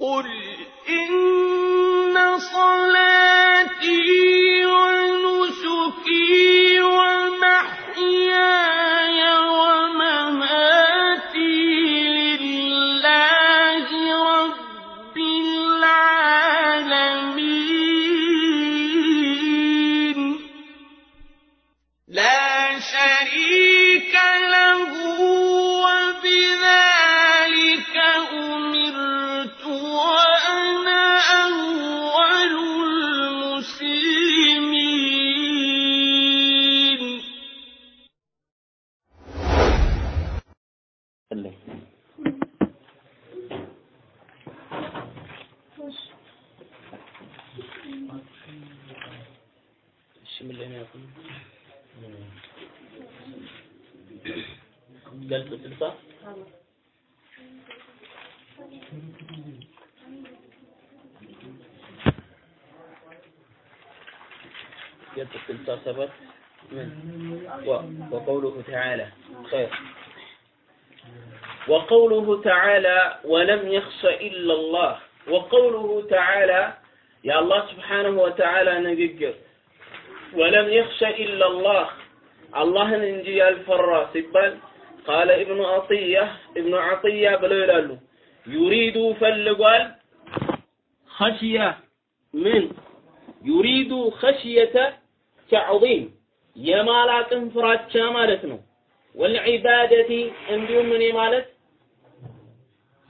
قل إن وقوله تعالى ولم يخش إلا الله. وقوله تعالى يا الله سبحانه وتعالى نجد ولم يخش إلا الله. الله ننجي الفراس. بل قال ابن عطية ابن عطية بلولاله يريد فلقال خشية من يريد خشية تعظيم. يمالات انفراد شامالتنا والعبادة انبيهم من يمالت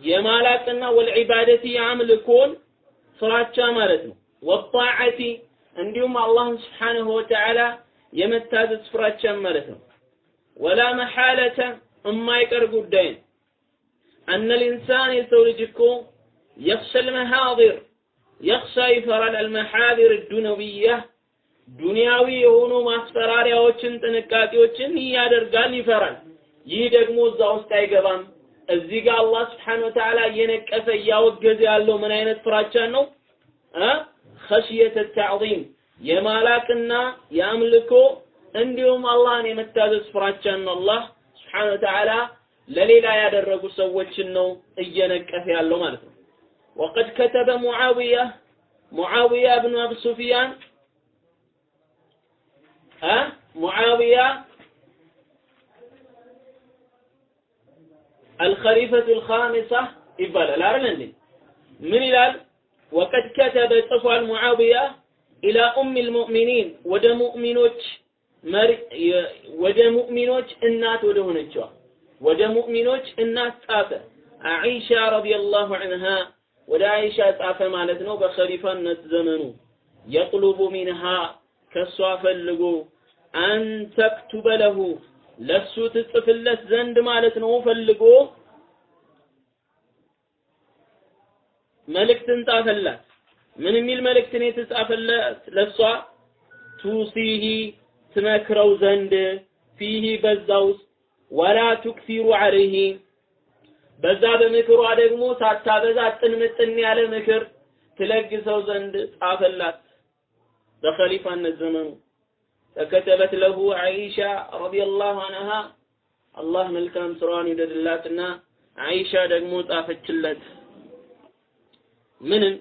የማላቅና ወልዒባደቲ የአምልኮን ፍራቻ ማለት ነው። ወጣዓቲ እንዲሁም አላህን ስብሓንሁ ወተዓላ የመታዘዝ ፍራቻን ማለት ነው። ወላ መሓለተ የማይቀር ጉዳይ ነው። አነ ልኢንሳን የሰው ልጅ እኮ የኽሸ ልመሓዲር የኽሻ ይፈራል። አልመሓዲር ዱነዊያ ዱንያዊ የሆኑ ማስፈራሪያዎችን ጥንቃቄዎችን ያደርጋል ይፈራል። ይህ ደግሞ እዛ ውስጥ አይገባም እዚህ ጋር አላህ ስብሓን ወተዓላ እየነቀፈ እያወገዘ ያለው ምን አይነት ፍራቻን ነው እ ኸሽየተ ተዕዚም የማላቅና የአምልኮ እንዲሁም አላህን የመታዘዝ ፍራቻን ነው አላህ ስብሓን ወተዓላ ለሌላ ያደረጉ ሰዎችን ነው እየነቀፈ ያለው ማለት ነው ወቀድ ከተበ ሙዓዊያ ሙዓዊያ ብኑ አብ ሱፊያን ها معاوية አልኸሊፈቱል ኻሚሳ ይባላል አይደል እንዴ? ምን ይላል? ወቀድ ከተበ ጽፏል ሙዓውያ ኢላ ኡም ልሙእሚኒን ወደ ሙእሚኖች መሪ ወደ ሙእሚኖች እናት ወደ ሆነችዋ ወደ ሙእሚኖች እናት ጻፈ አይሻ ረዲየላሁ ዐንሃ ወደ አይሻ ጻፈ ማለት ነው። በኸሊፋነት ዘመኑ የጥሉቡ ሚንሃ ከሷ ፈልጎ አንተክቱበ ለሁ ለሱ ትጽፍለት ዘንድ ማለት ነው ፈልጎ መልእክትን ጻፈላት። ምን የሚል መልእክት ነው የተጻፈለት ለሷ ቱሲሂ ትመክረው ዘንድ ፊሂ በዛ ውስጥ ወላ ቱክሲሩ ዐለይሂ በዛ በምክሯ ደግሞ ሳታበዛ ጥንምጥን ያለ ምክር ትለግሰው ዘንድ ጻፈላት። በኸሊፋነት ዘመኑ ፈከተበት ለሁ አይሻ ረዲየላሁ አንሃ። አላህ መልካም ስራዋን ይውደድላትና አይሻ ደግሞ ጻፈችለት። ምንም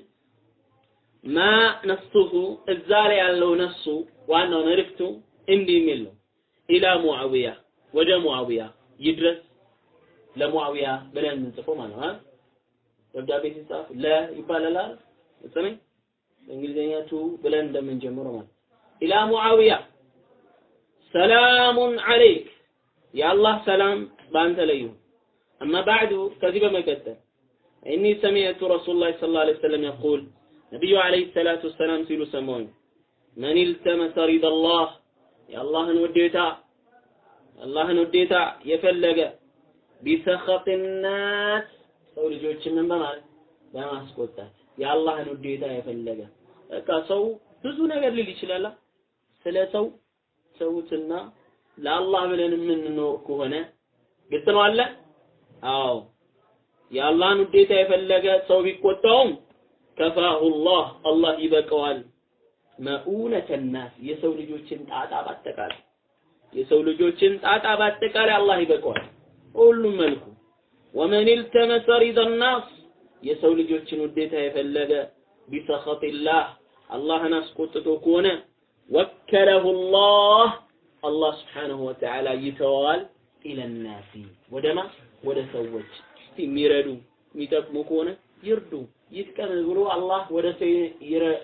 ما نصه እዛ ላይ ያለው ነፍሱ ዋናው መልእክቱ እንዲህ የሚል ነው። إلى معاوية ወደ ሙዓዊያ ይድረስ ለሙዓዊያ ብለን የምንጽፈው ማለት ነው። ደብዳቤ ሲጻፍ ለ ይባላል። አይደል to ብለን እንደምንጀምረው ማለት إلى معاوية سلام عليك የአላህ ሰላም በአንተ ላይ ይሁን። أما بعد ከዚህ በመቀጠል ኢኒ ሰሚዕቱ ረሱሉላህ ሰለላሁ ዐለይሂ ወሰለም የቁል ነቢዩ ዐለይሂ ሰላቱ ወሰላም ሲሉ ሰማሁኝ መን ኢልተመሰ ሪደላህ የአላህን ውዴታ የአላህን ውዴታ የፈለገ ቢሰኸጥ ናስ ሰው ልጆችን ምን በማለት? በማስቆጣት የአላህን ውዴታ የፈለገ። በቃ ሰው ብዙ ነገር ሊል ይችላል። ስለ ሰው ሰውትና ለአላህ ብለን የምንኖር ከሆነ ግልጽ ነው አለ? አዎ። የአላህን ውዴታ የፈለገ ሰው ቢቆጣውም ከፋሁ ላህ አላህ ይበቀዋል መኡነተ ናስ የሰው ልጆችን ጣጣ ባጠቃላይ የሰው ልጆችን ጣጣ ባጠቃላይ አላህ ይበቀዋል ሁሉም መልኩ። ወመን ኢልተመሰ ሪዳ ናስ የሰው ልጆችን ውዴታ የፈለገ ቢሰኸጢላህ አላህን አስቆጥቶ ከሆነ ወከለሁ ላህ አላህ ስብሓነሁ ወተዓላ ይተዋል ኢለናሲ ወደማ ወደ ሰዎች እስቲ የሚረዱ የሚጠቅሙ ከሆነ ይርዱ ይጥቀም ብሎ አላህ ወደ ሰው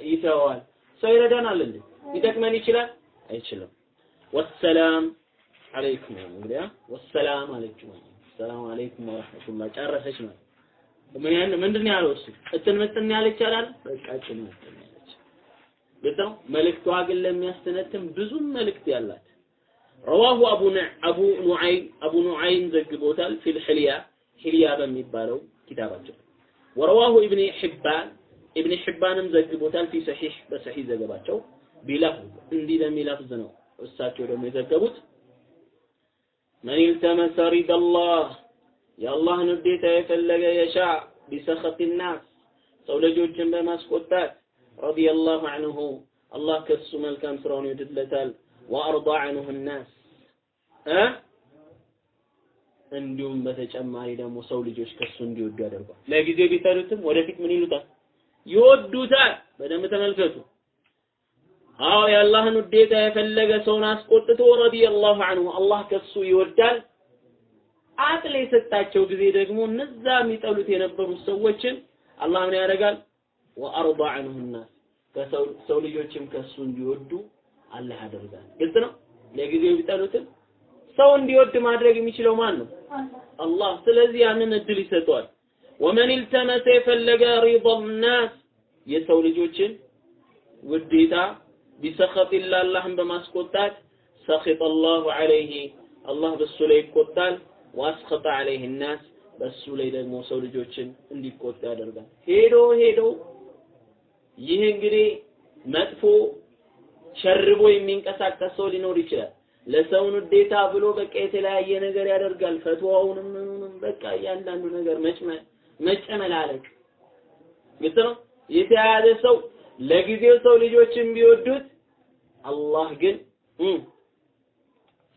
ይተዋል። ሰው ይረዳናል እንዴ? ሊጠቅመን ይችላል? አይችልም። ወሰላም አለይኩም እንግዲህ ወሰላም አለችው። ሰላም አለይኩም ወራህመቱላህ ጨረሰች ማለት ምን ምንድን ነው ያለው እሱ እትን ምጥን ያለች አላል በቃ እትን ምጥን ነው። መልእክቷ ግን ለሚያስተነትን ብዙም መልእክት ያላት رواه أبو أبو نعيم አቡ ኑዓይም ዘግቦታል في الحلية ሕልያ በሚባለው ኪታባቸው ورواه ابن حبان ኢብን ሒባንም ዘግቦታል في صحيحه በሰሒህ ዘገባቸው بلفظ እንዲህ በሚለፍዝ ነው እሳቸው ደግሞ የዘገቡት መን ኢልተመሰ ሪደላህ የአላህን ውዴታ የፈለገ የሻ ቢሰኸጢ ናስ ሰው ልጆችን በማስቆጣት ረዲየላሁ ዐንሁ አላህ ከሱ መልካም ስራውን ይወድለታል ወአርዳ ዐንሁ ናስ እ እንዲሁም በተጨማሪ ደግሞ ሰው ልጆች ከሱ እንዲወዱ ያደርጓል። ለጊዜው ቢጠሉትም ወደፊት ምን ይሉታል? ይወዱታል። በደንብ ተመልከቱ። አዎ የአላህን ውዴታ የፈለገ ሰውን አስቆጥቶ ረዲየላሁ ዐንሁ አላህ ከሱ ይወዳል። አቅል የሰጣቸው ጊዜ ደግሞ እነዛ የሚጠሉት የነበሩት ሰዎችን አላህ ምን ያደርጋል? ወአርዳ ዐንሁ ናስ ከሰው ሰው ልጆችም ከሱ እንዲወዱ አላህ ያደርጋል። ግልጽ ነው። ለጊዜው ቢጠሉትም ሰው እንዲወድ ማድረግ የሚችለው ማን ነው? አላህ። ስለዚህ ያንን እድል ይሰጠዋል። ወመን ኢልተመሰ የፈለገ ሪዳ ናስ የሰው ልጆችን ውዴታ ቢሰኸጢላ አላህን በማስቆጣት ሰኺጠ አላሁ ዐለይሂ አላህ በሱ ላይ ይቆጣል። ወአስኸጠ ዐለይሂ ናስ በሱ ላይ ደግሞ ሰው ልጆችን እንዲቆጣ ያደርጋል። ሄዶ ሄዶ ይህ እንግዲህ መጥፎ ሸርቦ የሚንቀሳቀስ ሰው ሊኖር ይችላል። ለሰውን ውዴታ ብሎ በቃ የተለያየ ነገር ያደርጋል። ፈትዋውንም ምኑንም በቃ እያንዳንዱ ነገር መጨመላለቅ ግልጽ ነው። የተያያዘ ሰው ለጊዜው ሰው ልጆችን ቢወዱት አላህ ግን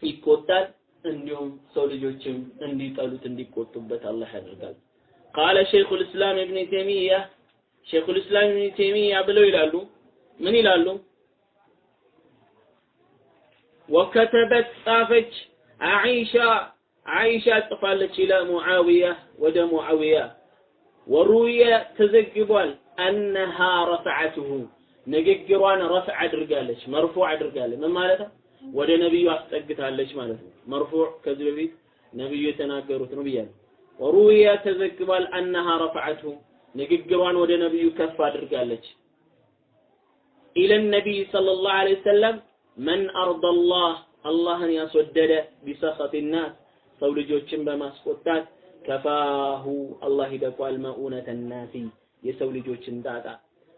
ይቆጣል። እንዲሁም ሰው ልጆችም እንዲጠሉት እንዲቆጡበት አላህ ያደርጋል። ቃለ ሸይኹል ኢስላም ኢብኑ ተይሚያ ሸይኹል ኢስላም ኢብኑ ተይሚያ ብለው ይላሉ። ምን ይላሉ? ወከተበት ጻፈች አይሻ አይሻ ጽፋለች ኢላ ሙዓዊያ ወደ ሙዓዊያ። ወሩየ ተዘግቧል። አነሃ ረፈዐትሁ ንግግሯን ረፍዕ አድርጋለች መርፉዕ አድርጋለች። ምን ማለት ነው? ወደ ነብዩ አስጠግታለች ማለት ነው። መርፉዕ ከዚህ በፊት ነብዩ የተናገሩት ነው ብያለሁ። ወሩየ ተዘግቧል። አነሃ ረፈዐትሁ ንግግሯን ወደ ነብዩ ከፍ አድርጋለች። ኢለ ነቢይ ሰለላሁ ዐለይሂ ወሰለም መን አርዳ አላህ አላህን ያስወደደ ቢሰኸት ናስ ሰው ልጆችን በማስቆጣት ከፋሁ አላህ ይደቋል መኡነተ ናሲ የሰው ልጆችን ጣጣ።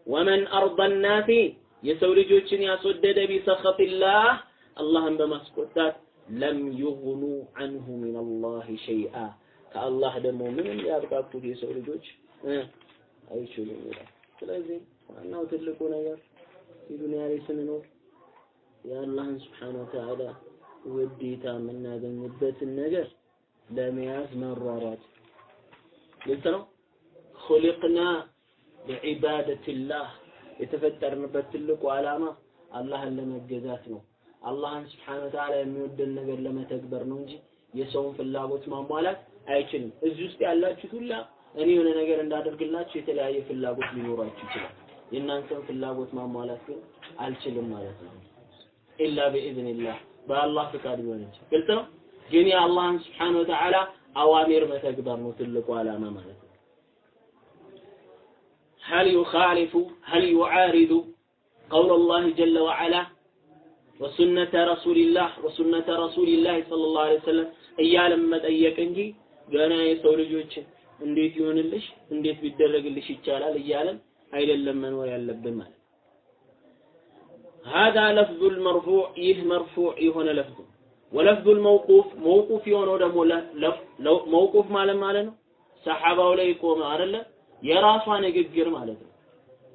ወመን አርዳ ናሲ የሰው ልጆችን ያስወደደ ቢሰኸትላህ አላህን በማስቆጣት ለም ዩግኑ አንሁ ሚን አላህ ሸይአ። ከአላህ ደግሞ ምንም ሊያብቃቁት የሰው ልጆች አይችሉም ይላል። ስለዚህ ዋናው ትልቁ ነገር ዱንያ ላይ ስንኖር የአላህን ስብሓነ ወተዓላ ውዴታ የምናገኝበትን ነገር ለመያዝ መሯሯጥ ግልጽ ነው። ኹሊቅና ሊዒባደቲላህ የተፈጠርንበት ትልቁ ዓላማ አላህን ለመገዛት ነው። አላህን ስብሓነ ወተዓላ የሚወደን ነገር ለመተግበር ነው እንጂ የሰውን ፍላጎት ማሟላት አይችልም። እዚህ ውስጥ ያላችሁት ሁላ እኔ የሆነ ነገር እንዳደርግላችሁ የተለያየ ፍላጎት ሊኖራችሁ ይችላል። የእናንተን ፍላጎት ማሟላት ግን አልችልም ማለት ነው። ኢላ ቢኢዝኒላህ በአላህ ፍቃድ ቢሆን እንጂ ግልጽ ነው። ግን የአላህን ስብሓነ ወተዓላ አዋሚር መተግበር ነው ትልቁ ዓላማ ማለት ነው። هل يخالف هل يعارض قول الله جل وعلا وسنة رسول الله وسنة رسول الله صلى الله عليه وسلم እያለም መጠየቅ እንጂ ገና የሰው ልጆችን እንዴት ይሆንልሽ እንዴት ቢደረግልሽ ይቻላል እያለን አይደለም መኖር ያለብን ማለት هذا لفظ المرفوع ይህ مرفوع የሆነ ለፍዙ ولفظ الموقوف موقوف የሆነው ደግሞ موقوف ማለት ማለት ነው ሰሐባው ላይ ቆመ አይደለ የራሷ ንግግር ማለት ነው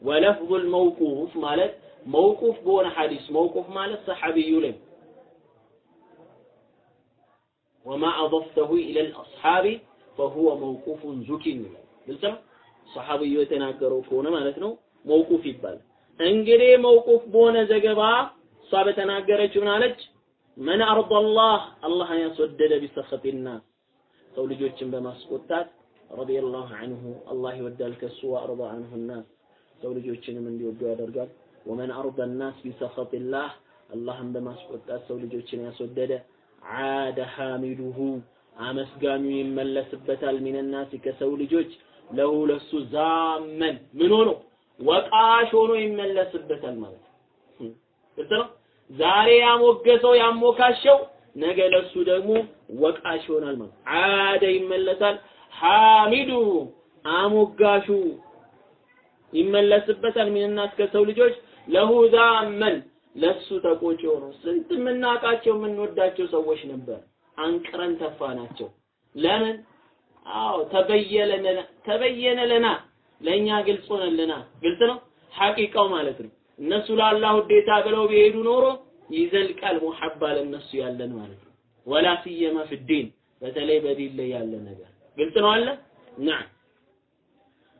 ولفظ الموقوف ማለት موقوف በሆነ ሐዲስ موقوف ማለት ሰሐቢዩ ላይ وما أضفته إلى الأصحاب فهو موقوف زكي ግልጽ ነው ሰሐቢዩ የተናገረው ከሆነ ማለት ነው መውቁፍ ይባላል። እንግዲህ መውቁፍ በሆነ ዘገባ እሷ በተናገረችው ምን አለች? መን አርዳላህ አላህን ያስወደደ ቢሰኸጢና ሰው ልጆችን በማስቆጣት ረዲየላሁ ዐንሁ አላህ ይወዳል ከሱ ወአርዳ ዐንሁ ናስ ሰው ልጆችንም እንዲወዱ ያደርጋል። ወመን አርዳ ናስ ቢሰኸጢላህ አላህን በማስቆጣት ሰው ልጆችን ያስወደደ ዓደ ሐሚዱሁ አመስጋኙ ይመለስበታል። ሚነናሲ ከሰው ልጆች ለሁ ለሱ ዛመን ምን ሆኖ? ወቃሽ ሆኖ ይመለስበታል ማለት ነው። ዛሬ ያሞገሰው ያሞካሸው ነገ ለሱ ደግሞ ወቃሽ ይሆናል ማለት ዓደ ይመለሳል። ሐሚዱ አሞጋሹ ይመለስበታል። ሚንናስ ከሰው ልጆች ለሁ ዛመን ለሱ ተቆጭ ሆኖ። ስንት የምናውቃቸው የምንወዳቸው ሰዎች ነበር አንቅረን ተፋናቸው ለምን አዎ ተበየነ ተበየነ ለና ለኛ ግልጽ ሆነልና ግልጽ ነው ሐቂቃው ማለት ነው እነሱ ለአላህ ውዴታ ብለው ቢሄዱ ኖሮ ይዘልቃል ሙሐባ ለነሱ ያለን ማለት ነው ወላ ሲየማ ፍዲን በተለይ በዲን ላይ ያለ ነገር ግልጽ ነው አለ نعم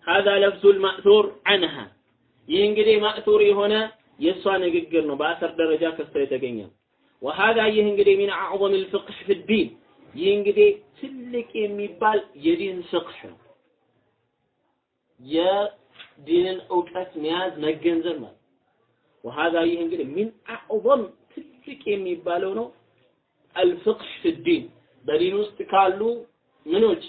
هذا لفظ المأثور عنها ይህ እንግዲህ ማእቱር የሆነ የእሷ ንግግር ነው በአሰር ደረጃ ከሷ የተገኘ وهذا ይህ እንግዲህ من اعظم الفقه في الدين ይህ እንግዲህ ትልቅ የሚባል የዲን ፍቅህ ነው የዲንን እውቀት መያዝ መገንዘብ ማለት وهذا ይህ እንግዲህ من اعظم ትልቅ የሚባለው ነው الفقه في الدين በዲን ውስጥ ካሉ ምኖች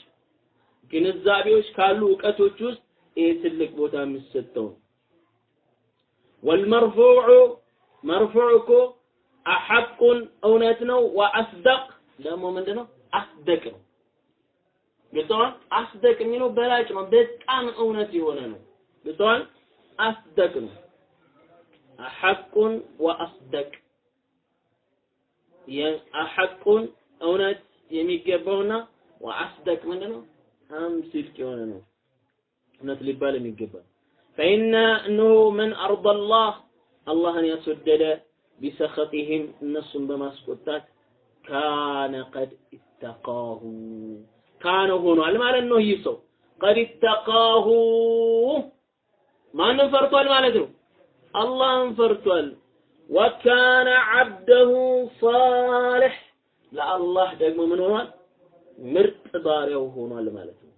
ግንዛቤዎች ካሉ እውቀቶች ውስጥ ይሄ ትልቅ ቦታ የሚሰጠው ነው والمرفوع مرفوع እኮ አሐቁን እውነት ነው ወአስደቅ? ደግሞ ምንድነው? አስደቅ ነው። ግልጸዋል አስደቅ የሚለው በላጭ ነው። በጣም እውነት የሆነ ነው። ግልጸዋል አስደቅ ነው። አሐቁን ወአስደቅ። አሐቁን እውነት የሚገባውና ወአስደቅ ምንድነው? አም ሲድቅ የሆነ ነው። እውነት ሊባል የሚገባ ፈኢነ እነሆ መን አርዳ አላህ አላህን ያስወደደ ቢሰኸጢህም እነሱን በማስቆጣት ካነ ቀድ ኢተቃሁ ካነ ሆኗል ማለት ነው ይህ ሰው። ቀድ ኢተቃሁ ማንን ፈርቷል ማለት ነው? አላህን ፈርቷል። ወካነ ዓብደሁ ሳልሕ ለአላህ ደግሞ ምን ሆኗል? ምርጥ ባሪያው ሆኗል ማለት ነው።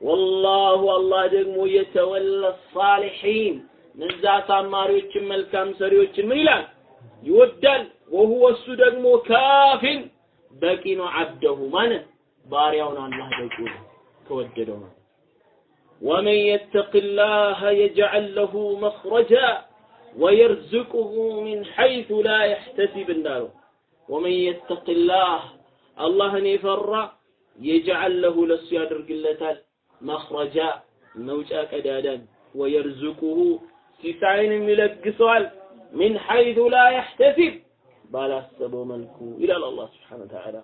ወላሁ አላህ ደግሞ የተወለ ሳሊሒን እነዛ አሳማሪዎችን መልካም ሰሪዎችን ምን ይላል يودل وهو السدق مكاف بكين عبده من؟ باريون الله يقول تودده من. ومن يتق الله يجعل له مخرجا ويرزقه من حيث لا يحتسب النار. ومن يتق الله الله ان يفر يجعل له لسياد رقلتال مخرجا موجا كدادا ويرزقه. سيساين من لك ሚን ሐይቱ ላ የሕተሲብ ባላሰበው መልኩ ይላል አላህ ስብሓነ ወተዓላ።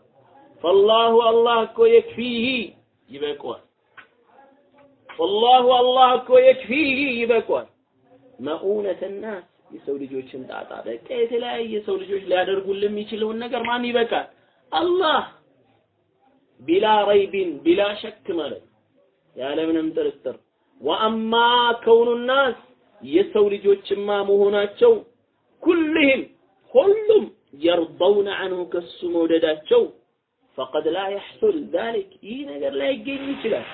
ፈላሁ አላህ እኮ የክፊህ ይበቋል። ወላሁ አላህ እኮ የክፊህ ይበቋል። መኡነተ ናስ የሰው ልጆችን ጣጣ በቃ የተለያየ ሰው ልጆች ሊያደርጉልን የሚችለውን ነገር ማን ይበቃል? አላህ ቢላ ረይቢን ቢላ ሸክ ማለት ያለምንም ጥርጥር ወአማ ከውኑ ናስ የሰው ልጆችማ መሆናቸው ኩልህም ሁሉም የርضውን አንሁ ከሱ መውደዳቸው ፈቀድ ላ የሕሱል ዛሊክ ይህ ነገር ላይ ይገኝ ይችላል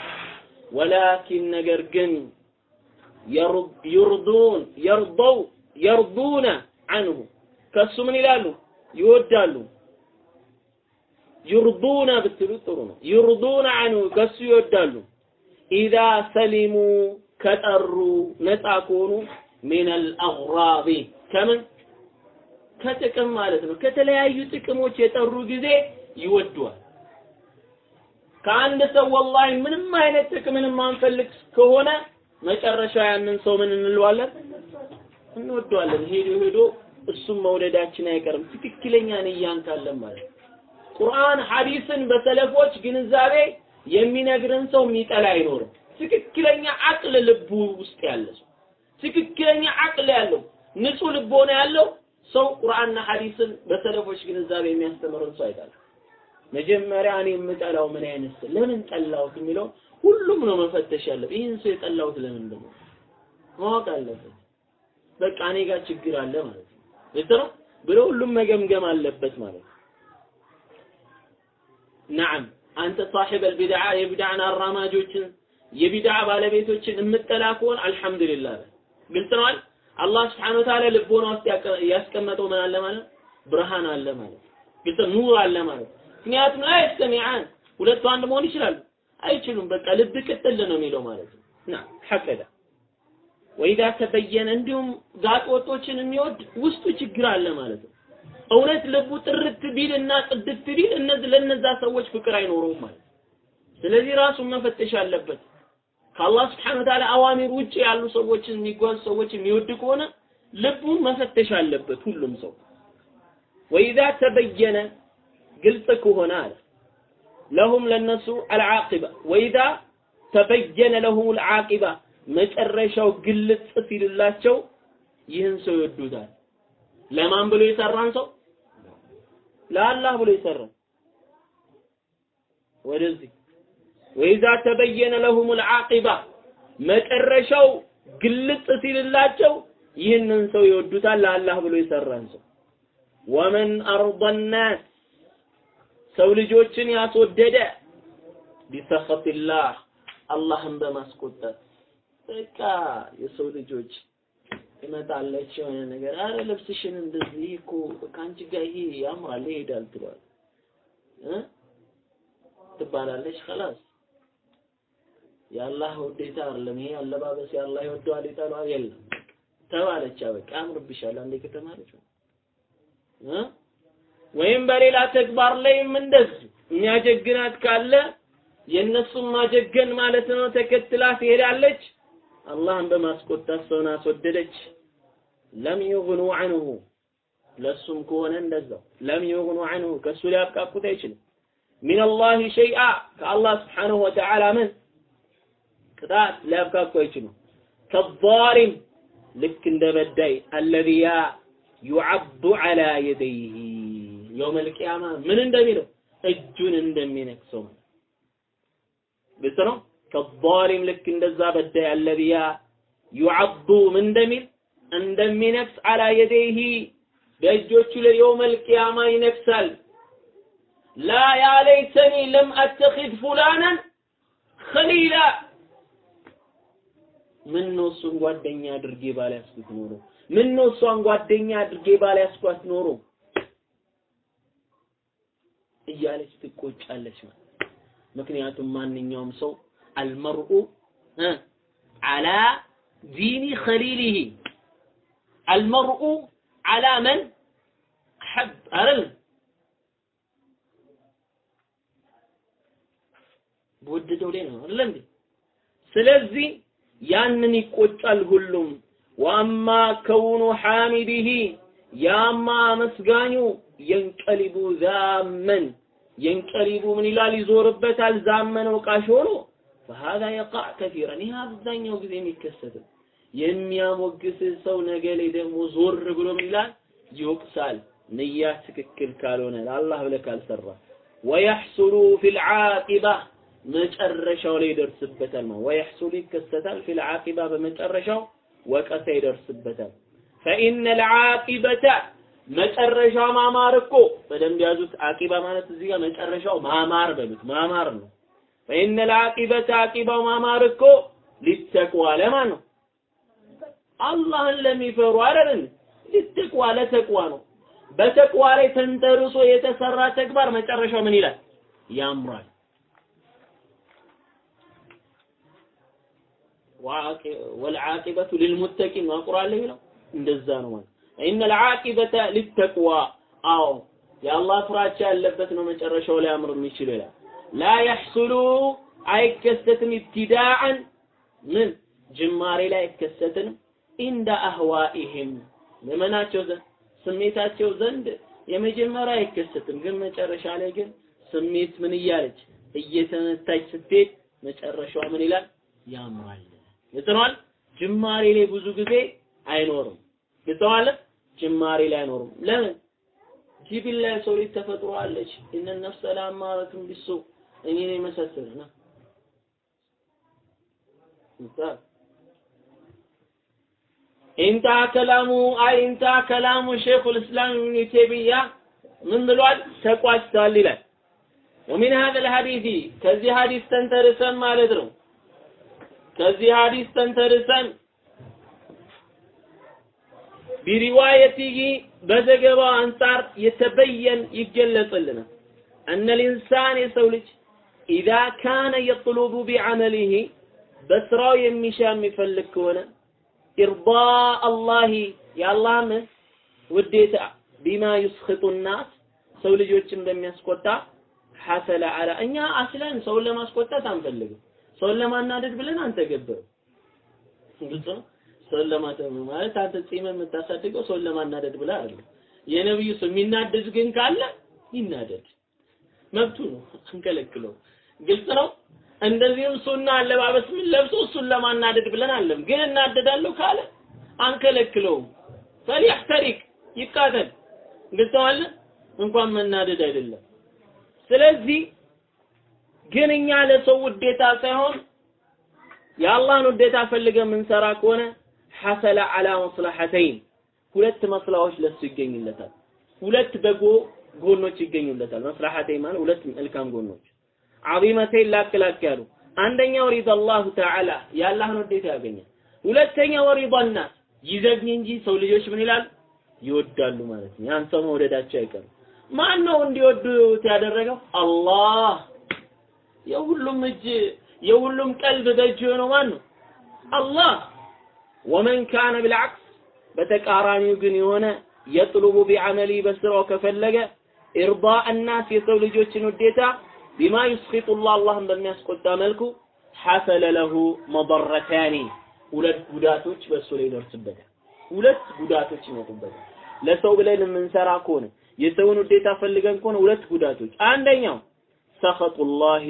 ወላኪን ነገር ግን የርዱነ አንሁ ከሱ ምን ይላሉ ይወዳሉ ይርዱነ ብትሉ ጥሩ ነው ይርዱነ አንሁ ከሱ ይወዳሉ ኢዛ ሰሊሙ ከጠሩ ነፃ ከሆኑ ሚነል አግራቢ ከምን ከጥቅም ማለት ነው። ከተለያዩ ጥቅሞች የጠሩ ጊዜ ይወደዋል ከአንድ ሰው ወላሂ ምንም አይነት ጥቅምን ማንፈልግ ከሆነ መጨረሻ ያንን ሰው ምን እንለዋለን? እንወደዋለን። ሄዶ ሄዶ እሱም መውደዳችን አይቀርም። ትክክለኛ ንያን ካለን ማለት ቁርአን ሐዲስን በሰለፎች ግንዛቤ የሚነግርን ሰው የሚጠላ አይኖርም። ትክክለኛ አቅል ልቡ ውስጥ ያለ ሰው ትክክለኛ አቅል ያለው ንጹህ ልቦና ያለው ሰው ቁርአንና ሐዲስን በሰለፎች ግንዛቤ የሚያስተምርን ሰው አይጠላም። መጀመሪያ እኔ የምጠላው ምን አይነት ለምን ጠላሁት የሚለው ሁሉም ነው መፈተሽ ያለበት። ይህን ሰው የጠላሁት ለምንድን ነው ማወቅ አለበት። በቃ እኔ ጋር ችግር አለ ማለት ነው። ግልጽ ነው ሁሉም መገምገም አለበት ማለት ነው። ነዓም አንተ ሳሒብ አልቢድዓ የቢድዓን አራማጆችን የቢድዓ ባለቤቶችን የምጠላ ከሆነ አልሐምዱሊላህ ግልጽ ነው አይደል? አላህ ስብሐነሁ ወተዓላ ልቦና ውስጥ ያስቀመጠው ምን አለ ማለት? ብርሃን አለ ማለት ግልጽ ኑር አለ ማለት ምክንያቱም ላይ የስተሚዓን ሁለቱ አንድ መሆን ይችላሉ አይችሉም። በቃ ልብ ቅጥል ነው የሚለው ማለት ነው። ሐከዳ ወኢዛ ተበየነ እንዲሁም ጋጥ ወጦችን የሚወድ ውስጡ ችግር አለ ማለት ነው። እውነት ልቡ ጥርት ቢል እና ጽድት ቢል እነዚህ ለነዛ ሰዎች ፍቅር አይኖረውም ማለት ስለዚህ ራሱን መፈተሽ አለበት። ከአላህ ስብሐነሁ ወተዓላ አዋሚር ውጭ ያሉ ሰዎችን የሚጓዙ ሰዎች የሚወድ ከሆነ ልቡን መፈተሽ አለበት ሁሉም ሰው። ወኢዛ ተበየነ ግልጽ ከሆነ አለ ለሁም ለነሱ አልዓቂባ ወኢዛ ተበየነ ለሁም አልዓቂባ መጨረሻው ግልጽ ሲልላቸው ይህን ሰው ይወዱታል። ለማን ብሎ የሰራን ሰው? ለአላህ ብሎ የሰራን ወደዚህ ወይዛ ተበየነ ለሁሙል አቂባ መጨረሻው ግልጽ ሲልላቸው ይህንን ሰው ይወዱታል ለአላህ ብሎ የሰራን ሰው። ወመን አርض الناس ሰው ልጆችን ያስወደደ ቢሰኸትላህ አላህን በማስቆጠር በቃ የሰው ልጆች ትመጣለች የሆነ ነገር አረ ልብስሽን እንደዚህ እኮ ከአንቺ ጋር ይሄ ያምራል ይሄዳል ትሏል። እ? ትባላለች ከላስ የአላህ ውዴታ አይደለም። ይሄ አለባበስ የአላህ ይወደዋል ይጠላዋል የለም። ተባለች። በቃ ያምርብሻል አንዴ ከተማለች እ? ወይም በሌላ ተግባር ላይም እንደዚህ የሚያጀግናት ካለ የእነሱን ማጀገን ማለት ነው። ተከትላ ትሄዳለች። አላህን በማስቆጣት ሰውን አስወደደች። ለም ይغኑ عنه ለሱም ከሆነ እንደዛው። ለም ይغኑ عنه ከሱ ሊያብቃቁት አይችልም። من الله شيئا ከአላህ ስብሓንሁ ወተዓላ ምን ቅጣት ሊያብቃቁ አይችሉም። ከዛሊም ልክ እንደ በዳይ አለዚ ያ ዩዓዱ ዐላ የደይህ የውመል ቂያማ ምን እንደሚለው? እጁን እንደሚነክሰው ግልጽ ነው? ከዛሊም ልክ እንደዛ በዳይ አለዚ ያ ዩዓዱ ምን እንደሚል? እንደሚነክስ አላ የደይህ በእጆቹ ላይ የውመል ቂያማ ይነክሳል። ላ ያ ለይተኒ ለም አተኺዝ ፉላናን ኸሊላ ምን ነው እሱን ጓደኛ አድርጌ ባልያዝኩት ኖሮ? ምን ነው እሷን ጓደኛ አድርጌ ባልያዝኳት ኖሮ? እያለች ትቆጫለች ማለት ምክንያቱም ማንኛውም ሰው አልመርኡ አላ ዲኒ ኸሊሊሂ። አልመርኡ አላ መን ሐብ አይደል? በወደደው ላይ ነው አይደል ስለዚህ ያንን ይቆጫል ሁሉም ዋማ ከውኑ ሐሚዲሂ ያማ መስጋኙ የንቀሊቡ ዛመን የንቀሊቡ ምን ይላል ይዞርበታል ዛመነው ቃሽ ሆኖ فهذا يقع كثيرا ይህ አብዛኛው ጊዜ የሚከሰተው የሚያሞግስ ሰው ነገ ላይ ደግሞ ዞር ብሎ ምን ይላል ይወቅሳል ንያ ትክክል ካልሆነ ለአላህ ብለህ ካልሰራ ወየሕሱሉ ፊል ዓቂባ መጨረሻው ላይ ይደርስበታል ማለት ወየሕሱሉ ይከሰታል ፊል ዓቂባ በመጨረሻው ወቀሳ ይደርስበታል። ፈኢነ ልዓቂበተ መጨረሻ ማማር እኮ በደንብ ያዙት። አቂባ ማለት እዚህ ጋር መጨረሻው ማማር በሉት። ማማር ነው። ፈኢነ ልዓቂበተ አቂባው ማማር እኮ ሊተቅዋ ለማን ነው? አላህን ለሚፈሩ አይደል? ሊተቅዋ ለተቅዋ ነው። በተቅዋ ላይ ተንተርሶ የተሰራ ተግባር መጨረሻው ምን ይላል? ያምራል ወልዓቂበቱ ሊልሙተቂን ነው ቁርአን ላይ የሚለው? እንደዛ ነው ማለት። ኢነ ልዓቂበተ ሊተቅዋ። አዎ የአላህ ፍራቻ ያለበት ነው መጨረሻው ላይ አምር የሚችለው ይላል። ላ የሕሱሉ አይከሰትም ኢብቲዳአን። ምን? ጅማሬ ላይ አይከሰትም ኢንደ አህዋኢህም። ለመናቸው ዘንድ ስሜታቸው ዘንድ የመጀመሪያ አይከሰትም። ግን መጨረሻ ላይ ግን ስሜት ምን እያለች? እየተመታች ስትሄድ መጨረሻዋ ምን ይላል? ያምራል ግልጽ ጅማሬ ላይ ብዙ ጊዜ አይኖርም። ግልጽ ጅማሬ ላይ አይኖርም። ለምን ጅብን ላይ ሰው ልጅ ተፈጥሯለች። እነ ነፍሰ ለአማረቱን ቢሱ እኔ ነው የመሰሰልና ምሳሌ ከላሙ አይ ኢንታ ከላሙ ሼኹ ልእስላም ኢብኑ ተይሚያ ምን ብሏል? ተቋጭቷል ይላል። ወሚን ሀዘል ሐዲሲ ከዚህ ሐዲስ ተንተርሰን ማለት ነው ከዚህ ሐዲስ ተንተርሰን ቢሪዋየቲሂ በዘገባው አንጻር የተበየን ይገለጽልን ይገለጽልናል أن የሰው ልጅ إذا ካነ የጥሉቡ بعمله በስራው የሚሻ የሚፈልግ ከሆነ ኢርዳ አላሂ የአላህን ውዴታ ቢማ ዩስኽጡ ናስ ሰው ልጆችን በሚያስቆጣ ሐሰለ አላ እኛ አስለን ሰውን ለማስቆጣት አንፈልግም። ሰውን ለማናደድ ብለን አንተገብርም ግልጽ ነው? ሰውን ለማተም ማለት አንተ ጺም የምታሳድገው ሰውን ለማናደድ ብለህ አይደለም። የነብዩ ሰው የሚናደድ ግን ካለ ይናደድ። መብቱ ነው አንከለክለው። ግልጽ ነው? እንደዚህም ሱና አለባበስ ምን ለብሶ እሱን ለማናደድ ብለን አለም ግን እናደዳለሁ ካለ አንከለክለውም። ፈሊያህተሪቅ ይቃተል። ግልጽ አለ እንኳን መናደድ አይደለም። ስለዚህ ግን እኛ ለሰው ውዴታ ሳይሆን የአላህን ውዴታ ፈልገን የምንሰራ ከሆነ ሐሰለ አላ መስለሐተይን ሁለት መስላዎች ለሱ ይገኙለታል። ሁለት በጎ ጎኖች ይገኙለታል። መስለሐተይን ማለት ሁለት መልካም ጎኖች። ዓዚመተይን ላክ ላክ ያሉ አንደኛው ሪዳ ተዓላ የአላህን ውዴታ ያገኛል። ሁለተኛው ሪዳ ይዘግኝ እንጂ ሰው ልጆች ምን ይላል ይወዳሉ ማለት ነው። ያን ሰው መውደዳቸው አይቀርም። ማን ነው እንዲወዱት ያደረገው? አላህ የሁሉም እጅ የሁሉም ቀልብ በእጅ የሆነው ማን ነው አላህ። ወመን ካነ ብልዓክስ በተቃራኒው ግን የሆነ የጥሉቡ ቢዐመሊ በስራው ከፈለገ ኢርዳ እናስ የሰው ልጆችን ውዴታ ቢማ ዩስኺጡ ላህ አላህን በሚያስቆጣ መልኩ ሐሰለ ለሁ መضረታኒ ሁለት ጉዳቶች በእሱ ላይ ይደርስበታል። ሁለት ጉዳቶች ይመጡበታል። ለሰው ብለን የምንሰራ ከሆነ የሰውን ውዴታ ፈልገን ከሆነ ሁለት ጉዳቶች። አንደኛው ሰኸጡላሂ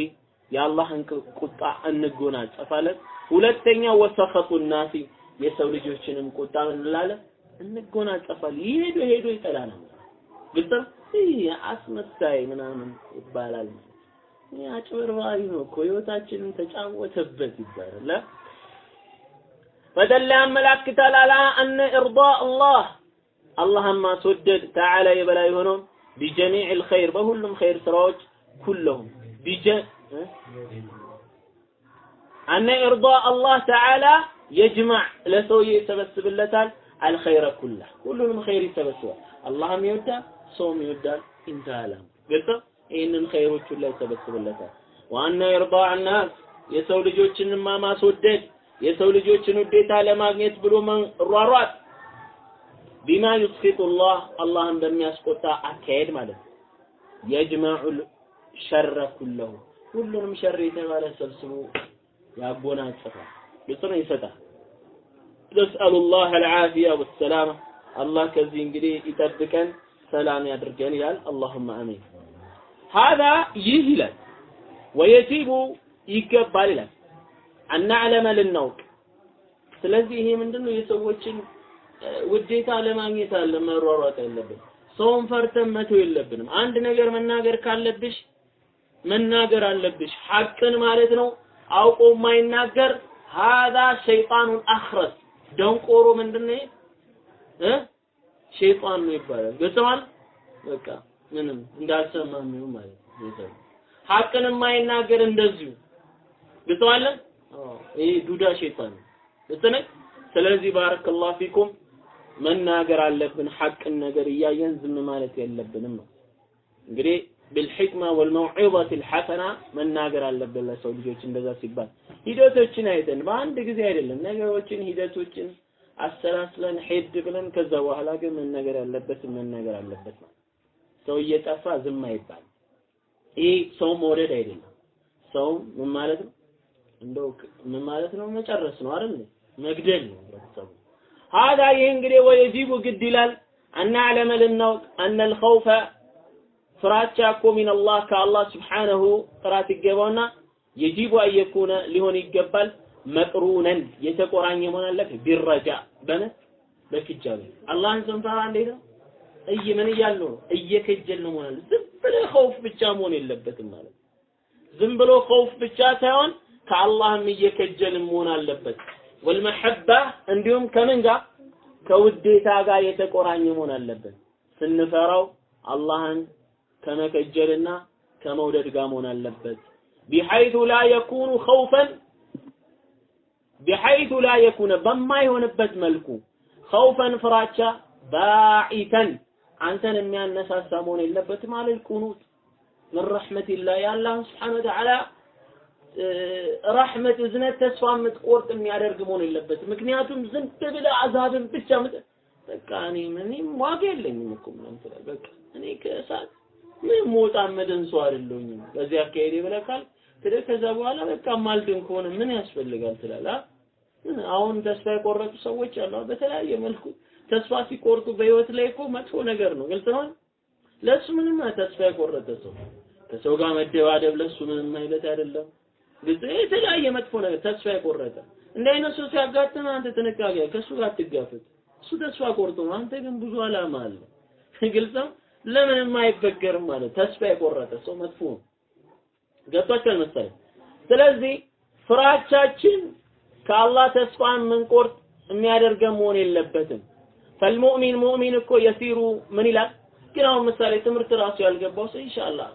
የአላህን ቁጣ እንጎናጸፋለን። ሁለተኛው ወሰኸጡ ናሲ የሰው ልጆችንም ቁጣ እንላለን። እንጎናጸፋለን። ይሄዱ ሄዶ ይጠላናል ግልጽ አስመሳይ ምናምን ይባላል። አጭበርባሪ ነው እኮ። ህይወታችንን ተጫወተበት ይባላል። ፈደላ ያመላክታል። አላ አነ እርዳ አላህ። አላህን ማስወደድ ተዓላ የበላይ ሆኖ ቢጀሚዕ ልኸይር በሁሉም ኸይር ስራዎች ኩለሁም አነ እርዳ አላህ ተዓላ የጅማዕ ለሰውዬ ይሰበስብለታል። አልኸይረ ኩላ ሁሉንም ኸይር ይሰበስባል። አላህም ይወዳል ሰውም ይወዳል ኢንተሃላም ግልጽ ይህንን ኸይሮች ሁላ ይሰበስብለታል ዋና ይርዳ ናስ የሰው ልጆችንማ ማስወደድ የሰው ልጆችን ውዴታ ለማግኘት ብሎ መሯሯጥ ቢማ ዩስኺጡ ላህ አላህን በሚያስቆጣ አካሄድ ማለት ነው። የጅመዑ ሸረ ኩለሁ ሁሉንም ሸር የተባለ ሰብስቦ ያጎናጽፋል። ግልጽ ነው ይሰጣል። ነስአሉ ላህ አልዓፊያ ወሰላማ አላህ ከዚህ እንግዲህ ይጠብቀን ሰላም ያድርገን ይላል። አላሁመ አሚን። ሀዛ ይህ ይላል ወየጂቡ ይገባል ይላል። አናዕለመ ልናውቅ። ስለዚህ ይሄ ምንድነው? የሰዎችን ውዴታ ለማግኘት አለ መሯሯጥ ያለብን። ሰውን ፈርተን መተው የለብንም። አንድ ነገር መናገር ካለብሽ መናገር አለብሽ። ሐቅን ማለት ነው። አውቆ የማይናገር ሀዛ ሸይጣኑን አኽረስ። ደንቆሮ ምንድነው እ? ሸይጣን ነው ይባላል። ገጽማል በቃ ምንም እንዳልሰማ ነው ማለት ነው። ሐቅን የማይናገር እንደዚሁ። ግጠዋለ ይሄ ዱዳ ሸይጣን ነው። ስለዚህ ባረከላሁ ፊኩም መናገር አለብን። ሐቅን ነገር እያየን ዝም ማለት የለብንም ነው። እንግዲህ بالحكمة والموعظة الحسنة መናገር አለብን ለሰው ልጆች እንደዛ ሲባል ሂደቶችን አይተን በአንድ ጊዜ አይደለም ነገሮችን ሂደቶችን አሰላስለን ሄድ ብለን ከዛ በኋላ ግን መነገር ያለበት መነገር አለበት ነው ሰው እየጠፋ ዝም አይባል ይህ ሰው መውደድ አይደለም ሰው ምን ማለት ነው እንደው ምን ማለት ነው መጨረስ ነው አይደል መግደል ነው ህብረተሰቡ هذا ይህ እንግዲህ ወየጂቡ ግድ ይላል አናዕለመ ልናውቅ አነ ልኸውፈ ፍራቻ እኮ ሚንላህ ከአላህ ስብሓነሁ ጥራት ይገባውና የጂቡ አየኩነ ሊሆን ይገባል። መቅሩነን የተቆራኘ መሆን አለበት። ቢረጃ በምን በክጃቤ አላህን ስንፈራ እንዴት ነው? እይ ምን እያልን ነው? እየከጀል ነው መሆን ዝም ብሎ ኸውፍ ብቻ መሆን የለበትም ማለት ዝም ብሎ ኸውፍ ብቻ ሳይሆን ከአላህም እየከጀልን መሆን አለበት። ወልመሐባ እንዲሁም ከምን ጋር? ከውዴታ ጋር የተቆራኘ መሆን አለበት። ስንፈራው አላህን ከመከጀልና ከመውደድ ጋር መሆን አለበት። ቢሐይቱ ላ የኩኑ ኸውፈን ቢሐይቱ ላ የኩነ በማይሆንበት መልኩ ኸውፈን ፍራቻ ባዒተን አንተን የሚያነሳሳ መሆን የለበትም አለል ቁኑት ምን ረሕመቲላህ የአላህን ስብሓነ ወተዓላ ረሕመት እዝነት ተስፋ የምትቆርጥ የሚያደርግ መሆን የለበትም። ምክንያቱም ዝም ብለህ አዛብን ብቻ በቃ እኔ ምንም ዋጋ የለኝም እኮ ምናምን ትላለህ። በቃ እኔ ከእሳት ምንም ሞጣ መድን ሰው አይደለሁኝም በዚህ አካሄዴ ብለህ ካልክ ትልቅ ከዛ በኋላ በቃ ማልድን ከሆነ ምን ያስፈልጋል ትላለህ። አሁን ተስፋ የቆረጡ ሰዎች አሉ። በተለያየ መልኩ ተስፋ ሲቆርጡ በህይወት ላይ እኮ መጥፎ ነገር ነው። ግልጽ ነው። ለሱ ምንም ተስፋ የቆረጠ ሰው ከሰው ጋር መደባደብ ለሱ ምንም አይነት አይደለም። ግልጽ የተለያየ መጥፎ ነገር ተስፋ የቆረጠ እንደ አይነት ሰው ሲያጋጥም አንተ ጥንቃቄ ከሱ ጋር አትጋፈጥ። እሱ ተስፋ ቆርጦ አንተ ግን ብዙ አላማ አለ። ግልጽ ነው። ለምንም አይበገርም ማለት ተስፋ የቆረጠ ሰው መጥፎ ነው። ገብቷችኋል መሰለኝ። ስለዚህ ፍራቻችን ከአላህ ተስፋን ምንቆርጥ የሚያደርገን መሆን የለበትም። ፈልሙእሚን ሙእሚን እኮ የሲሩ ምን ይላል? ግን አሁን ምሳሌ ትምህርት ራሱ ያልገባው ሰው ኢንሻአላህ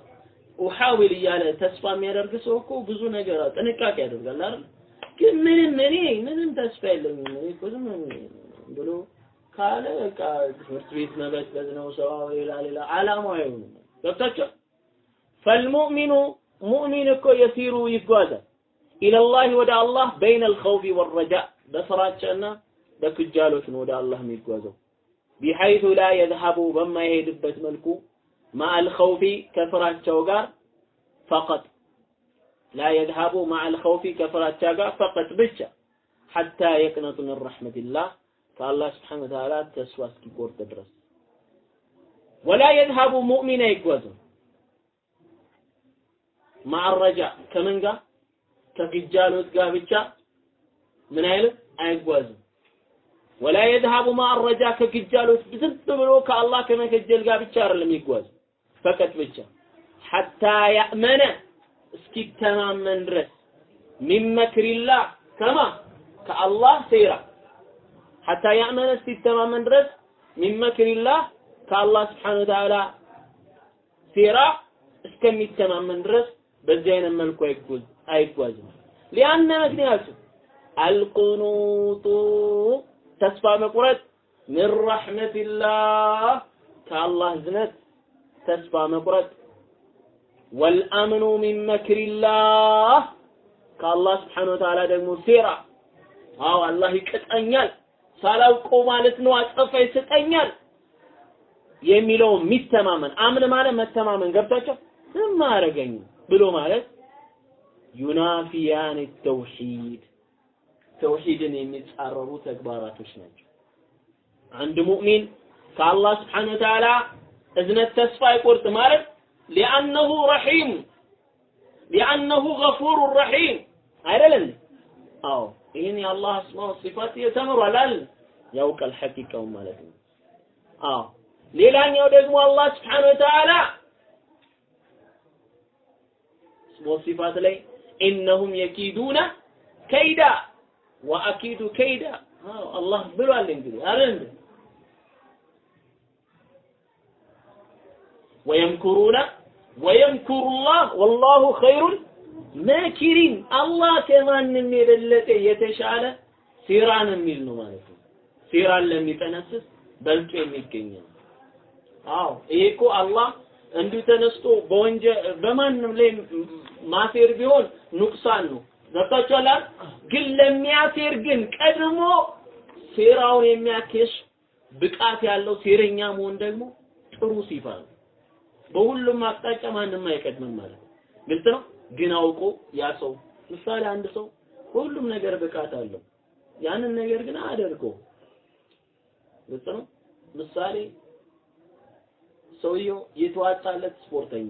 ኡሐዊል እያለ ተስፋ የሚያደርግ ሰው እኮ ብዙ ነገር ጥንቃቄ ያደርጋል አይደል? ግን ምንም እኔ ምንም ተስፋ የለኝም እኔ እኮ ዝም ብሎ ካለ በቃ ትምህርት ቤት መበዝበዝ ነው ሰው ሌላ ሌላ አላማው አይሆንም። ገብታችኋል? ፈልሙእሚኑ ሙእሚን እኮ የሲሩ ይጓዛል። ኢለላህ ወደ አላህ በይነ አልኸውፊ ወረጃ በፍራቻና በክጃሎት ነው ወደ አላህ የሚጓዘው። ቢሐይቱ ላ የዝሀቡ በማይሄድበት መልኩ ማአል ኸውፊ ከፍራቻው ጋር ፈቀጥ። ላ የዝሀቡ ማአል ኸውፊ ከፍራቻ ጋር ፈቀጥ ብቻ። ሐታ የቅነጡ ምን ረሕመቲላህ ከአላህ ስብሓነ ወተዓላ ተስፋ እስኪቆርጥ ድረስ። ወላ የዝሀቡ ሙእሚን አይጓዝም ማዕረጃ ከምን ጋር? ከግጃሎት ጋር ብቻ ምን አይልም? አይጓዝም። ወላ የዝሀቡ ማዕረጃ ከግጃሎት ዝም ብሎ ከአላህ ከመከጀል ጋር ብቻ አይደለም ይጓዝ ፈቀጥ ብቻ። ሐታ ያእመነ እስኪተማመን ድረስ ሚን መክሪላህ ከማ? ከአላህ ሴራ ሐታ ያእመነ እስኪተማመን ድረስ ሚን መክሪላህ ከአላህ ስብሓነ ወተዓላ ሴራ እስከሚተማመን ድረስ በዚህ አይነት መልኩ አይጓዝም። ሊአነ ምክንያቱ አልቁኑጡ ተስፋ መቁረጥ ምን ረሕመቲላህ ከአላህ እዝነት ተስፋ መቁረጥ ወልአምኑ ሚን መክሪላህ ከአላህ ስብሓነ ወተዓላ ደግሞ ሴራ አዎ አላህ ይቀጣኛል ሳላውቀው ማለት ነው አጸፋ ይሰጠኛል የሚለው የሚተማመን አምን ማለት መተማመን ገብቷቸው ምንም አያደርገኝም ብሎ ማለት ዩናፊያን ተውሂድ ተውሂድን የሚጻረሩ ተግባራቶች ናቸው። አንድ ሙእሚን ከአላህ ስብሓነ ወተዓላ እዝነት ተስፋ አይቆርጥ ማለት ሊአነሁ ረሒም ሊአነሁ ገፉሩ ረሒም አይደለም። አዎ ይህን የአላህ አስማ ሲፋት ተምሯል አይደል? ያውቃል ሐቂቃውን ማለት ነው። አዎ ሌላኛው ደግሞ አላህ ስብሓነ ወተዓላ ወሲፋት ላይ ኢነሁም የኪዱነ ከይዳ ወአኪዱ ከይዳ አላህ ብሏል እንግዲህ አይደል እንዴ ወየምኩሩነ ወየምኩሩላህ ወላሁ ኸይሩል መኪሪን አላህ ከማንም የበለጠ የተሻለ ሴራን የሚል ነው ማለት ነው። ሴራን ለሚጠነስስ በልጦ የሚገኝ ነው። አዎ ይሄ እኮ አላህ እንዲሁ ተነስቶ በወንጀል በማንም ላይ ማሴር ቢሆን ኑቅሳን ነው። ገብታችኋል? ግን ለሚያሴር ግን ቀድሞ ሴራውን የሚያኬሽ ብቃት ያለው ሴረኛ መሆን ደግሞ ጥሩ ሲፋ ነው። በሁሉም አቅጣጫ ማንም አይቀድምም ማለት ነው። ግልጽ ነው። ግን አውቆ ያ ሰው ምሳሌ አንድ ሰው በሁሉም ነገር ብቃት አለው፣ ያንን ነገር ግን አያደርገው። ግልጽ ነው። ምሳሌ ሰውየው የተዋጣለት ስፖርተኛ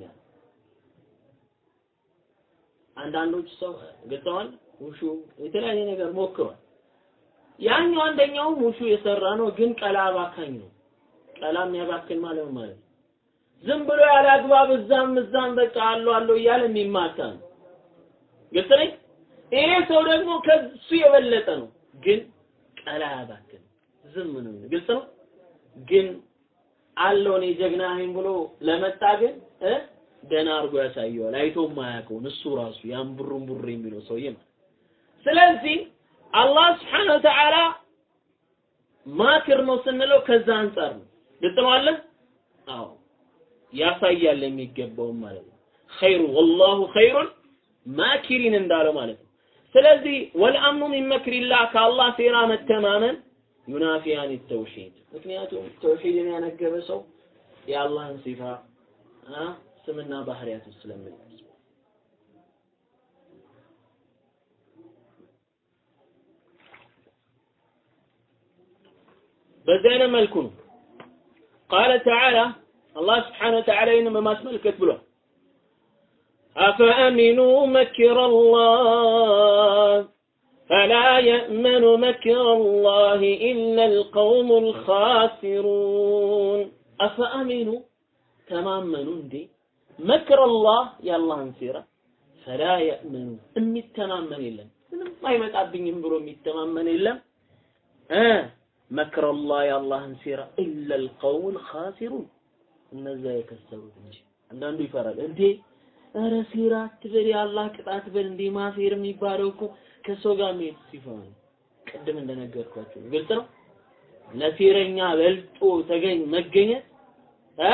አንዳንዶች ሰው ገልጸዋል ውሹ የተለያየ ነገር ሞክሯል። ያኛው አንደኛውም ውሹ የሰራ ነው፣ ግን ቀላ አባካኝ ነው። ቀላ የሚያባክን ማለት ማለት ዝም ብሎ ያለ አግባብ እዛም እዛም በቃ አለው አለው እያለ የሚማታ ነው። ግልጽ ነኝ። ይሄ ሰው ደግሞ ከሱ የበለጠ ነው፣ ግን ቀላ ያባክን ዝም ነው። ግልጽ ነው። ግን አለው እኔ ጀግና ነኝ ብሎ ለመጣ ግን እ ደህና አድርጎ ያሳየዋል። አይቶ ማያውቀውን እሱ ራሱ ያን ቡሩን ቡር የሚለው ሰውዬ ማለት ስለዚህ አላህ ስብሐነ ወተዓላ ማክር ነው ስንለው ከዛ አንጻር ነው። ግልጽ ነው አለ? አዎ ያሳያል የሚገባውን ማለት ነው። ኸይሩ ወላሁ ኸይሩን ማኪሪን እንዳለው ማለት ነው። ስለዚህ ወልአምኑ ሚን መክሪላህ ከአላህ ሴራ መተማመን ዩናፊያን ተውሂድ ምክንያቱም ተውሂድን ያነገበ ሰው የአላህን ሲፋ ስምና ባህሪያት ስለሚገልጽ በዚህ አይነት መልኩ ነው ቃለ ተዓላ አላህ ስብሓነ ወተዓላ ይህን በማስመልከት ብሏል أفأمنوا مكر الله فلا يأمن مكر الله إلا القوم الخاسرون أفأمنوا تمامنوا دي مكر الله يا الله انسيرا فلا يأمنوا أمي التمامن إلا ما يمتعبين برو أمي التمامن إلا آه مكر الله يا الله انسيرا إلا القوم الخاسرون እነዛ የከሰሩት እንጂ አንዳንዱ ይፈራል እንዴ ኧረ ሴራ አትበል፣ የአላህ ቅጣት በል። እንዴ ማሴር የሚባለው እኮ ከሰው ጋር መሄድ ሲፈው ቅድም እንደነገርኳችሁ ግልጽ ነው። ለሴረኛ በልጦ ተገኝ መገኘት እ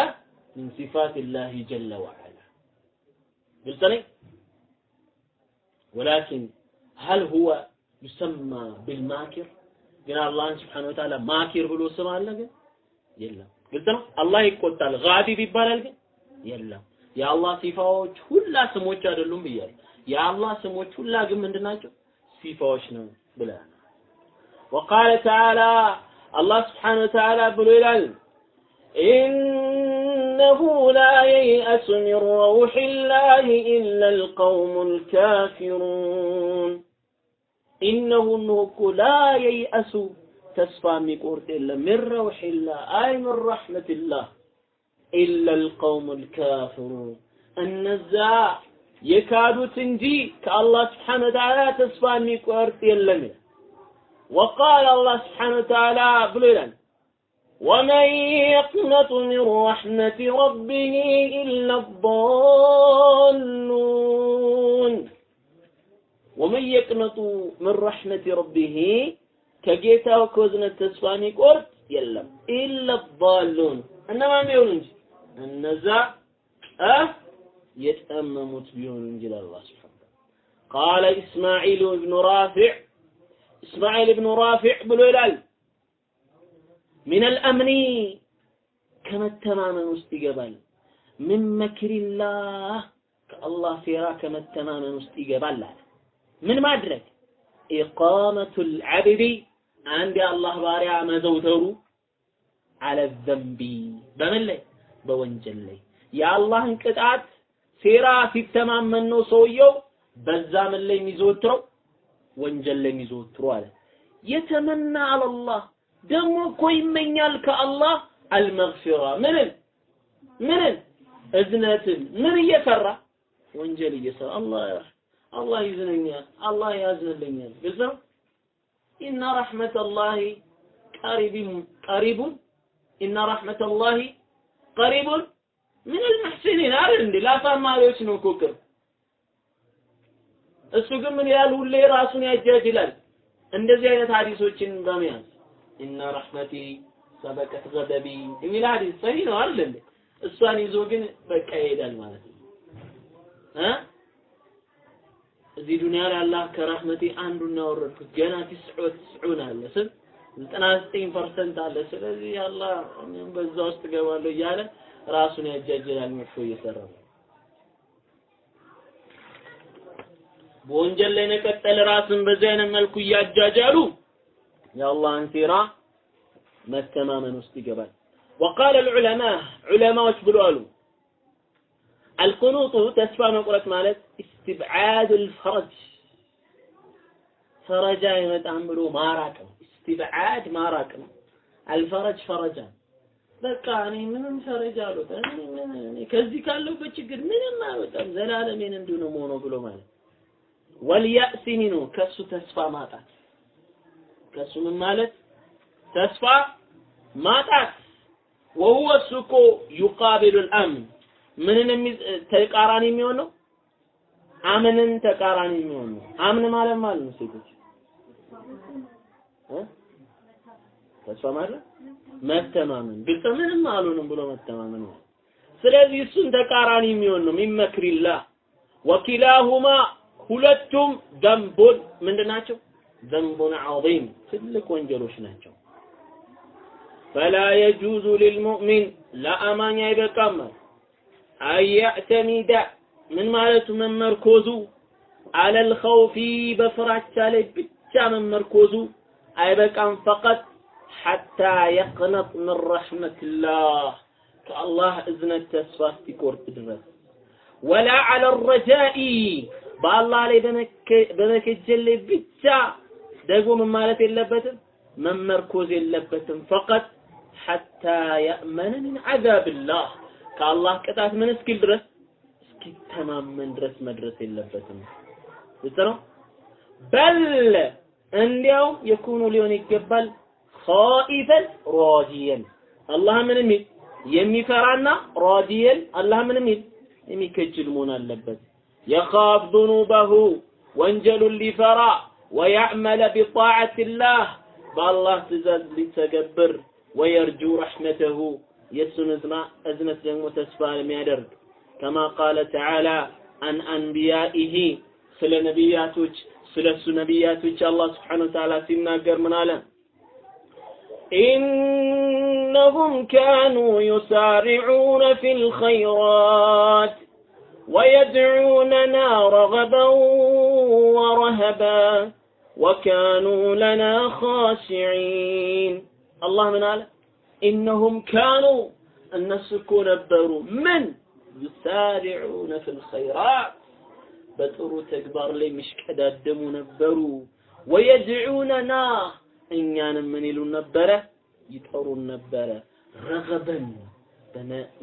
ምን ሲፋት ላህ ጀለ ወዐላ ግልጽ ነኝ። ወላኪን ሀል ሁወ ዩሰማ ቢልማኪር ግን አላህን ስብሐነሁ ወተዓላ ማኪር ብሎ ስም አለ ግን የለም። ግልጽ ነው። አላህ ይቆጣል። ጋዲብ ይባላል ግን የለም። የአላህ ሲፋዎች ሁላ ስሞች አይደሉም ብያለሁ። የአላህ ስሞች ሁላ ግን ምንድን ናቸው? ሲፋዎች ነው ብለናል። ወቃለ ተዓላ አላህ ስብሓነሁ ወተዓላ ብሎ ይላል إنه لا ييأس من روح الله إلا القوم الكافرون إنه እነሆ እኮ لا ييأس ተስፋ የሚቆርጥ የለም ሚን ረውሒላህ አይ ሚን ረሕመቲላህ رحمة الله إلا القوم الكافرون النزاع يكادوا تنجي كالله سبحانه وتعالى تسفى ميقورت إلا منه وقال الله سبحانه وتعالى بلولا ومن يقنط من رحمة ربه إلا الضالون ومن يقنط من رحمة ربه كجيتا وكوزنة تسفاني قرط يلم إلا الضالون إنما ما يقولون يتأممت بيون إنجيل الله سبحانه وتعالى قال إسماعيل بن رافع إسماعيل بن رافع بلولال من الأمن كما التماما استقبال من مكر الله كالله فيرا كما التماما استقبال من ما أدرك إقامة العبد عند الله بارع مزوترو على الذنب بمن لي በወንጀል ላይ የአላህን ቅጣት ሴራ ሲተማመን ነው ሰውየው። በዛ ምን ላይ የሚዘወትረው? ወንጀል ላይ የሚዘወትረው አለ። የተመና አለላህ ደግሞ እኮ ይመኛል ከአላህ አልመግፊራ። ምንን? ምንን? እዝነትን። ምን እየሰራ? ወንጀል እየሰራ። አላህ አላህ ይዝነኛል አላህ ያዝንልኛል። ግዛ ኢነ ረሕመተላሂ ቀሪቡን ኢነ ረሕመተላሂ ቀሪቡን ምን አልሙሕሲኒን አይደል እንዴ? ለአሳማሪዎች ነው እኮ እሱ ግን ምን ያህል ሁሌ ራሱን ያጃጅላል እንደዚህ አይነት ሀዲሶችን በመያዝ ኢነ ረሕመቲ ሰበቀት ገደቢ የሚል ሀዲስ ሰሂህ ነው አይደል እንዴ? እሷን ይዞ ግን በቃ ይሄዳል ማለት ነው። እ? እዚህ ዱንያ ላይ አላህ ከረህመቴ አንዱን ያወረድኩት ገና ትስዑ ትስዑን አለ ስም ዘጠና ዘጠኝ ፐርሰንት አለ ስለዚህ አላህ እኔም በዛ ውስጥ እገባለሁ እያለ ራሱን ያጃጅላል መጥፎ እየሰራ ነው በወንጀል ላይ ነቀጠል ራስን በዚህ አይነት መልኩ እያጃጃሉ የአላህን ሴራ መተማመን ውስጥ ይገባል وقال العلماء علماء ብለዋሉ القنوط ተስፋ መቁረጥ ማለት استبعاد الفرج ፈረጃ አይመጣም ብሎ ማራቅ ነው ኢስቲብዓድ ማራቅ ነው። አልፈረጅ ፈረጃ። በቃ እኔ ምንም ፈረጃ አልወጣ እኔ ከዚህ ካለሁበት ችግር ምንም አልወጣም። ዘላለሜን እንዲሁ ነው መሆኖ ብሎ ማለት ወልያእሲኒ ነው ከሱ ተስፋ ማጣት። ከሱ ምን ማለት? ተስፋ ማጣት። ወሁወ እሱ እኮ ዩቃቢሉ ልአምን ምንን ተቃራኒ የሚሆን ነው? አምንን ተቃራኒ የሚሆን ነው። አምን ማለት ማለት ነው ሴቶች። ተስፋ ማለት መተማመን። ግልጽ ምንም አልሆንም ብሎ መተማመን ነው። ስለዚህ እሱን ተቃራኒ የሚሆን ነው። ሚመክሪላህ ወኪላሁማ ሁለቱም ዘንቡን ምንድን ናቸው? ዘንቡን ዐዚም ትልቅ ወንጀሎች ናቸው። ፈላ የጁዙ ሊልሙእሚን። ለአማኝ አይበቃም። አያዕተሚደ ምን ማለቱ? መመርኮዙ። አለል ኸውፊ በፍራቻ ላይ ብቻ መመርኮዙ አይበቃም ፈቀጥ ሐታ የቅነጥ ምን ረሕመትላህ። ከአላህ እዝነት ተስፋ እስኪቆርጥ ድረስ። ወላ ዐለ ረጃኢ በአላህ ላይ በመከጀል ላይ ብቻ ደግሞ ምን ማለት የለበትም? መመርኮዝ የለበትም ፈቀጥ ሐታ የእመነ ሚን ዐዛብላህ። ከአላህ ቅጣት ምን እስኪል ድረስ? እስኪተማመን ድረስ መድረስ የለበትም። ነው? በል እንዲያውም የኩኑ ሊሆን ይገባል ኻኢፈን ራዲየን አላህ ምንም ይል የሚፈራና ራዲየን አላህ ምንም ይል የሚከጅል መሆን አለበት። የኻፍ ذኑበሁ ወንጀሉን ሊፈራ ወያዕመለ ቢጣዓቲላህ በአላህ ትእዛዝ ሊተገብር ወየርጁ ረሕመተሁ የእሱን እዝነት ደግሞ ተስፋ የሚያደርግ ከማ ቃለ ተዓላ አን አንቢያኢሂ ስለ ነቢያቶች ስለ እሱ ነቢያቶች አላህ ስብሓነ ወተዓላ ሲናገር ምን አለ إنهم كانوا يسارعون في الخيرات ويدعوننا رغبا ورهبا وكانوا لنا خاشعين الله من قال إنهم كانوا الناس نبروا من يسارعون في الخيرات በጥሩ ተግባር ላይ የሚሽቀዳደሙ ነበሩ። ወየድዑነና እኛንም ምን ይሉን ነበረ? ይጠሩን ነበረ። ረገበን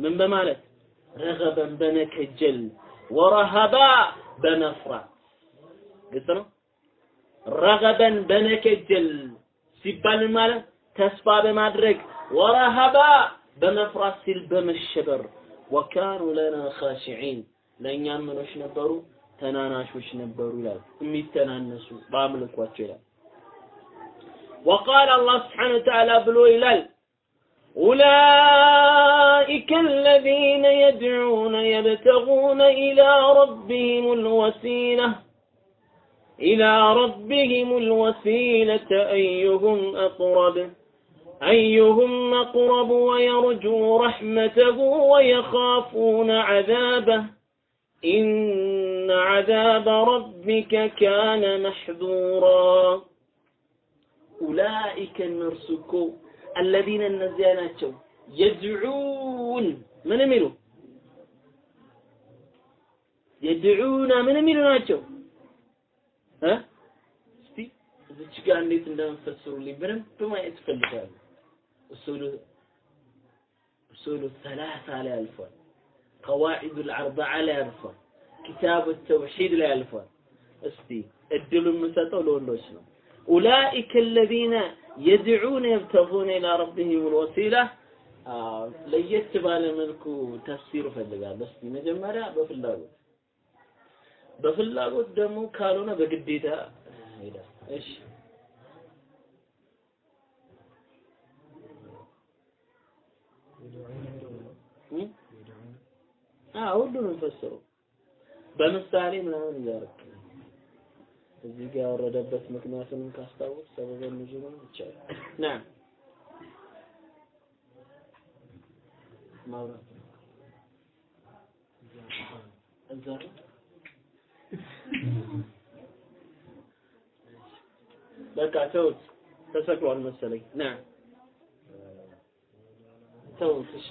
ምን በማለት? ረገበን በመከጀል ወረሃባ በመፍራት ግልጽ ነው? ረገበን በመከጀል ሲባል ማለት? ተስፋ በማድረግ ወረሃባ በመፍራት ሲል በመሸበር። ወካኑ ለና ኻሽዒን ለእኛም ምኖች ነበሩ ተናናሾች ነበሩ ይላል የሚተናነሱ በአምልኳቸው ይላል وقال الله سبحانه وتعالى بلو إلال أولئك الذين يدعون يبتغون إلى ربهم الوسيلة إلى ربهم الوسيلة أيهم أقرب أيهم أقرب ويرجو رحمته ويخافون عذابه إن عذاب ربك كان محذورا أولئك النرسكو الذين النزياناتشو يدعون من ميلو يدعون من ميلو ناتشو ها እስቲ እዚች ጋር እንዴት እንደምፈስሩልኝ በደንብ ማየት እፈልጋለሁ እሱሉ እሱሉ ሰላሳ ላይ አልፏል ቀዋዒዱ ልአርበዓ ላይ አልፏል ኪታቡ ተውሒድ ላይ አልፏል እስቲ እድሉ የምሰጠው ለወንዶች ነው أولئك الذين يدعون يبتغون إلى ربهم الوسيلة ለየት ባለ መልኩ ተፍሲር እፈልጋለሁ። እስቲ መጀመሪያ በፍላጎት በፍላጎት ደግሞ ካልሆነ በግዴታ ሄዳል። እሺ አዎ ሁሉንም ፈስሩ በምሳሌ ምናምን እያደረክ እዚህ ጋር ያወረደበት ምክንያቱንም ካስታወቅ ሰበበ ንዙሉን ይቻላል። ናም ማውራት እዛ በቃ ተውት፣ ተሰቅሏል መሰለኝ። ና። ተውት። እሺ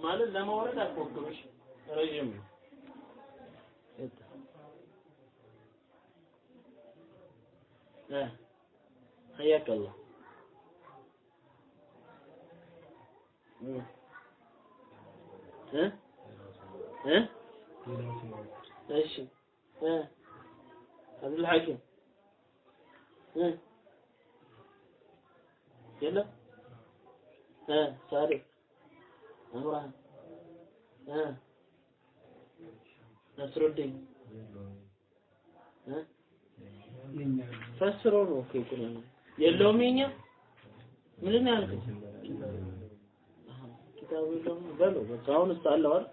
ማለት ለማውረድ አትሞክሩሽ፣ ረዥም ነው። حياك الله ها ها እሺ እ አብዱል ሐኪም እ የለም እ ሳዲቅ አብርሃም እ? ፈስሮ ነው እኮ ይቁላል የለውም የኛ? ምንድን ነው? አሃ፣ ኪታቡ የለውም? በሉ በቃ አሁንስ አለው አይደል?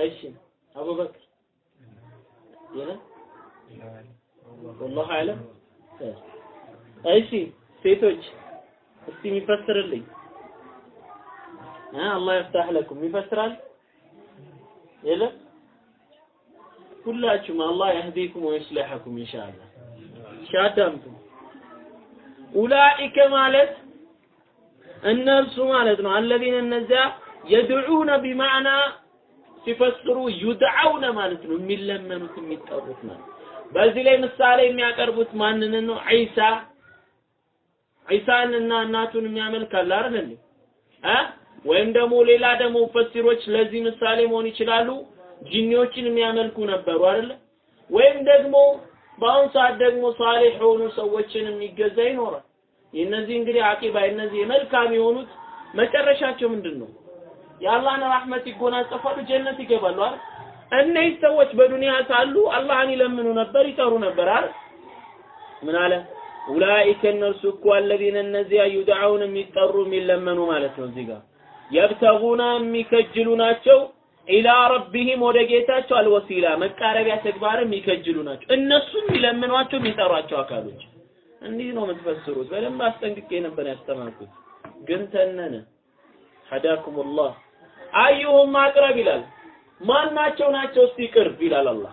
እሺ አቡበክር የለም ወላሁ አለም። እሺ ሴቶች እስቲ የሚፈስርልኝ። አላህ ይፍታህ ለኩም። ይፈስራል? የለም? ሁላችሁም አላህ ያህዲኩም ወይስሊሐኩም ኢንሻአላህ። ሻዳምቱ ኡላኢከ ማለት እነርሱ ማለት ነው። አለዚነ እነዚያ የድዑነ ቢማዕና ሲፈስሩ ዩድዓውነ ማለት ነው። የሚለመኑት የሚጠሩት ማለት በዚህ ላይ ምሳሌ የሚያቀርቡት ማንን ነው? ዒሳ። ዒሳን እና እናቱን የሚያመልካል አይደል እንዴ? እ? ወይም ደግሞ ሌላ ደግሞ ሙፈሲሮች ለዚህ ምሳሌ መሆን ይችላሉ። ጂኒዎችን የሚያመልኩ ነበሩ አይደለ ወይም ደግሞ በአሁን ሰዓት ደግሞ ሳሌሕ የሆኑ ሰዎችን የሚገዛ ይኖራል። የእነዚህ እንግዲህ አቂባ የእነዚህ መልካም የሆኑት መጨረሻቸው ምንድን ነው የአላህን ረህመት ይጎናጸፋሉ ጀነት ይገባሉ አይደል እነዚህ ሰዎች በዱንያ ሳሉ አላህን ይለምኑ ነበር ይጠሩ ነበር አይደል? ምን አለ? ኡላኢከ እነርሱ እኮ አለዚነ እነዚያ ዩድዓውን የሚጠሩ የሚለመኑ ማለት ነው እዚህ ጋር። የብተጉና የሚከጅሉ ናቸው። ኢላ ረቢሂም ወደ ጌታቸው አልወሲላ መቃረቢያ ተግባር የሚከጅሉ ናቸው። እነሱ የሚለምኗቸው የሚጠሯቸው አካሎች። እንዲህ ነው የምትፈስሩት። በደንብ አስጠንቅቄ ነበር ያስተማርኩት። ግን ተነነ። ሀዳኩሙላህ። አዩሁም አቅረብ ይላል ማናቸው ናቸው እስቲ ቅርብ ይላል አላህ።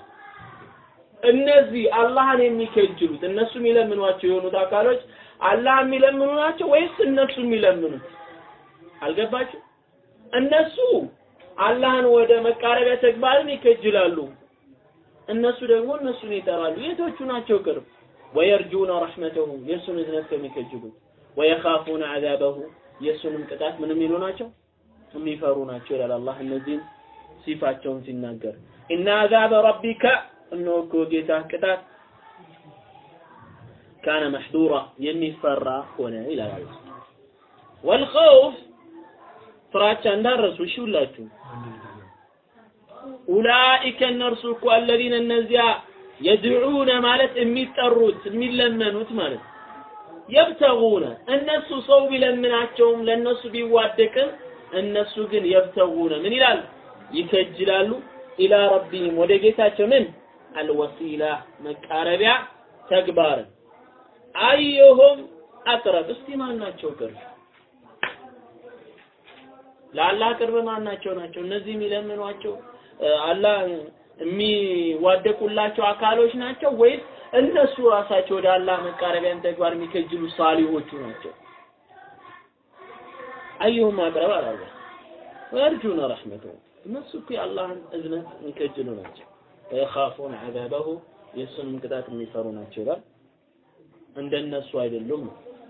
እነዚህ አላህን የሚከጅሉት እነሱ የሚለምኗቸው የሆኑት አካሎች አላህ የሚለምኑ ናቸው ወይስ እነሱ የሚለምኑት? አልገባችሁ? እነሱ አላህን ወደ መቃረቢያ ተግባርን ይከጅላሉ። እነሱ ደግሞ እነሱን ይጠራሉ። የቶቹ ናቸው ቅርብ። ወየርጁነ ረሕመተሁ የእሱን እዝነት ከሚከጅሉት ወየኻፉነ ዐዛበሁ የእሱንም ቅጣት ምን የሚሉ ናቸው? የሚፈሩ ናቸው ይላል አላህ። እነዚህን ሲፋቸውን ሲናገር። እና አዛበ ረቢከ እነሆ እኮ ጌታ ቅጣት ካነ መሕዱራ የሚፈራ ሆነ ይላል ወልኸውፍ ፍራቻ እንዳረሱ እሺ ሁላችሁ። ኡላኢከ እነርሱ እኮ አለዚነ እነዚያ የድዑነ ማለት የሚጠሩት የሚለመኑት ማለት የብተጉነ እነሱ ሰው ቢለምናቸውም ለእነሱ ቢዋደቅም እነሱ ግን የብተጉነ ምን ይላሉ ይከጅላሉ ኢላ ረቢህም። ወደ ጌታቸው ምን? አልወሲላ መቃረቢያ ተግባርን። አየሁም አቅረብ። እስቲ ማን ናቸው ቅርብ? ለአላህ ቅርብ ማን ናቸው? እነዚህ የሚለምኗቸው አላህ የሚዋደቁላቸው አካሎች ናቸው ወይስ እነሱ ራሳቸው ወደ አላህ መቃረቢያን ተግባር የሚከጅሉ ሳሊሆቹ ናቸው? አዩሁም አቅረብ አላለ ወየርጁነ ረሕመተሁ እነሱ እኮ የአላህን እዝነት የሚከጅሉ ናቸው። ወየኻፉን ዐዛበሁ የእሱንም ቅጣት የሚፈሩ ናቸው ይላል። እንደነሱ አይደሉም።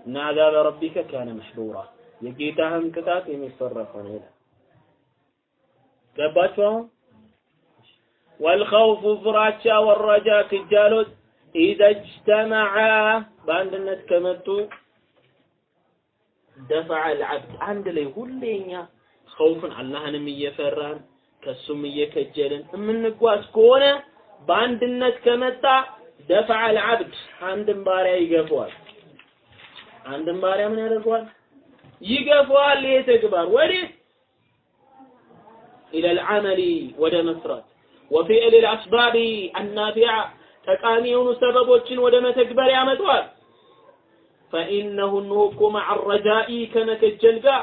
እና አዛበ ረቢከ ካነ መሕዱራ የጌታህን ቅጣት የሚፈራ ሆነ ይላል። ገባችሁ ወልኸውፉ ፍራቻ ወረጃ ክጃሎት ኢዘ እጅተመዓ በአንድነት ከመጡ ደፈዐ ልዓብድ አንድ ላይ ሁሌኛ ኸውፍን አላህንም እየፈራን ከሱም እየከጀልን የምንጓዝ ከሆነ በአንድነት ከመጣ ደፈዐ ልዓብድ አንድን ባሪያ ይገፈዋል። አንድን ባሪያ ምን ያደርገዋል? ይገፈዋል። ይሄ ተግባር ወዴት? ኢለ ልዓመሊ ወደ መስራት። ወፊዕል ልአስባቢ አናፊዓ ጠቃሚ የሆኑ ሰበቦችን ወደ መተግበር ያመጣዋል። ፈኢነሁ እነሆ መዐ ረጃኢ ከመከጀል ጋር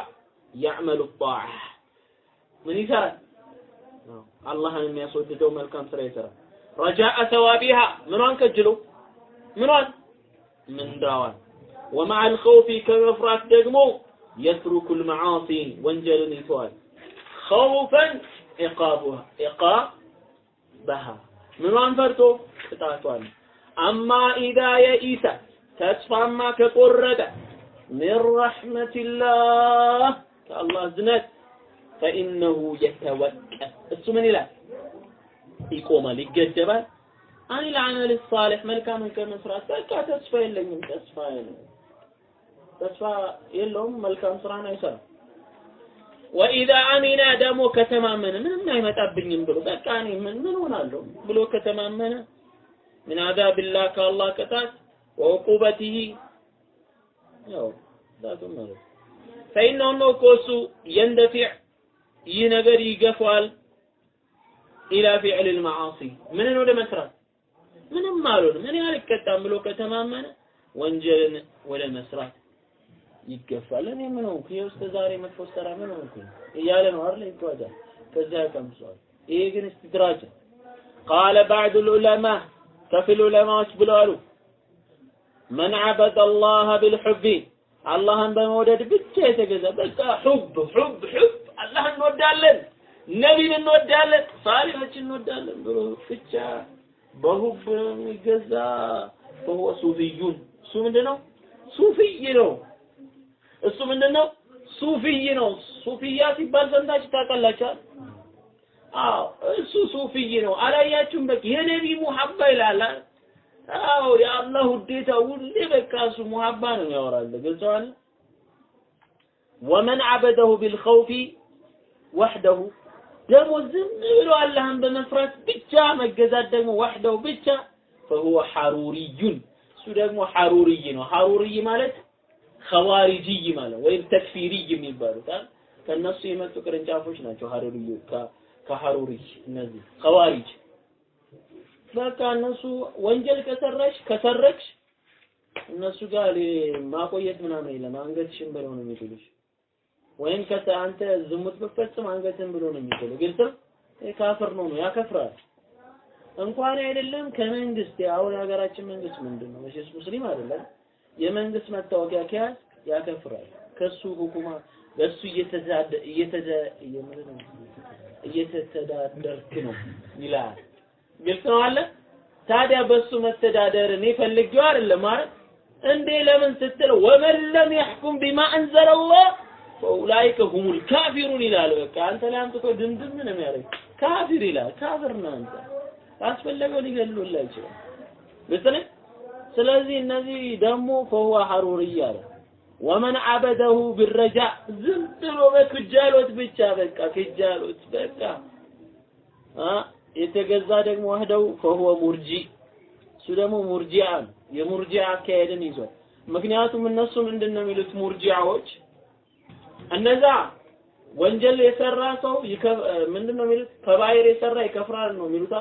ያዕመሉ ጣዓ ምን ይሰራል አላህን የሚያስወድደው መልካም ስራ ይሰራል ረጃአ ተዋቢሃ ምኗን ከጅሎ ምኗን ምንዳዋን ወመዐ ልኸውፊ ከመፍራት ደግሞ የትሩኩ ልመዓሲ ወንጀልን ይተዋል ኸውፈን ዒቃቡሃ ዒቃበሃ ምኗን ፈርቶ ቅጣቷን አማ ኢዛ የኢሰ ተስፋማ ከቆረጠ ሚን ረሕመቲላህ ከአላህ እዝነት ፈኢነሁ የተወቀፍ እሱ ምን ይላል? ይቆማል ይገደባል። አኒል አመል ሳሊሕ መልካምን ከመስራት በቃ ተስፋ የለኝም ተስፋ ተስፋ የለውም መልካም ስራን አይሰራም። ወኢዛ አሚነ ደግሞ ከተማመነ ምንም አይመጣብኝም ብሎ በቃ እኔ ምን ምን ሆናለሁ ብሎ ከተማመነ ምን አዛብላህ ከአላህ ቅጣት ወዕቁበቲሂ ያው ዛቱም ማለት ፈኢነሁ እኮ እሱ የንደፊዕ ይህ ነገር ይገፋል ኢላ ፊዕል ልመዓሲ ምንን ወደ መስራት ምንም አልሆንም እኔ አልቀጣም ብሎ ከተማመነ ወንጀልን ወደ መስራት ይገፋል። እኔ ምን ሆንኩ? ይኸው እስከ ዛሬ መጥፎ ሰራ ምን ሆንኩ እያለ ነው አይደል? ይጓዛል። ከዚያ ያቀምሰዋል። ይሄ ግን እስትድራጅ ቃለ ባዕዱ ልዑለማ ከፊል ዑለማዎች ብለዋሉ መን ዐበደ አላህ ቢልሑቢ አላህን በመውደድ ብቻ የተገዛ በቃ ሑብ ሑብ ሑብ አላህን እንወዳለን፣ ነቢን እንወዳለን፣ ሳሊሖችን እንወዳለን ብሎ ብቻ በሁብ የሚገዛ ፈሁወ ሱፊዩን እሱ ምንድን ነው? ሱፊይ ነው። እሱ ምንድን ነው? ሱፊይ ነው። ሱፊያ ሲባል ሰምታችሁ ታውቃላችኋል? አዎ እሱ ሱፊይ ነው። አላያችሁም? በቃ የነቢ ሙሐባ ይላል። አዎ የአላህ ውዴታ ሁሌ በቃ እሱ ሙሐባ ነው ያወራል። ገልጸዋል። ወመን ዐበደሁ ቢልኸውፊ ወሕደሁ ደግሞ ዝም ብሎ አላህን በመፍራት ብቻ መገዛት ደግሞ ወሕደሁ ብቻ ፈሁወ ሐሩሪዩን እሱ ደግሞ ሐሩርይ ነው። ሐሩርይ ማለት ኸዋሪጅይ ማለት ወይም ተክፊሪይ የሚባሉት አይደል? ከነሱ የመጡ ቅርንጫፎች ናቸው። ሐሩርይ ከሐሩሪጅ እነዚህ ኸዋሪጅ በቃ እነሱ ወንጀል ከሰራሽ ከሰረቅሽ እነሱ ጋር ማቆየት ምናምን የለም። አንገትሽን ብለው ነው የሚጥሉሽ። ወይም ከተ አንተ ዝሙት ብትፈጽም አንገትህን ብሎ ነው የሚገለው። ግልጽ ካፍር ነው ነው ያከፍራል። እንኳን አይደለም ከመንግስት አሁን የሀገራችን መንግስት ምንድን ነው መቼስ ሙስሊም አይደለም። የመንግስት መታወቂያ ከያዝ ያከፍራል። ከሱ ሁኩማ በሱ እየተዛደ እየተደ እየተተዳደርክ ነው ይላል። ግልጽ ነው አለ። ታዲያ በሱ መተዳደር እኔ ፈልጌው አይደለም ማለት እንዴ ለምን ስትል ومن لم يحكم بما أنزل الله فأولئك هم الكافرون ይላል። በቃ አንተ ላይ አምጥቶ ድምድም ነው የሚያደርግ ካፊር ይላል። ካፊር ነው አንተ ካስፈለገው ሊገሉላ ይችላል። ስለዚህ እነዚህ ደግሞ فهو حروري አለ። ومن عبده بالرجاء ዝም ብሎ በክጃሎት ብቻ በቃ ክጃሎት በቃ የተገዛ ደግሞ ወህደው ፈሁወ ሙርጂ እሱ ደግሞ ሙርጂአ የሙርጂአ አካሄድን ይዟል። ምክንያቱም እነሱ ምንድን ነው የሚሉት ሙርጂአዎች እነዛ ወንጀል የሰራ ሰው ምንድን ነው የሚሉት ከባይር የሰራ ይከፍራል ነው የሚሉት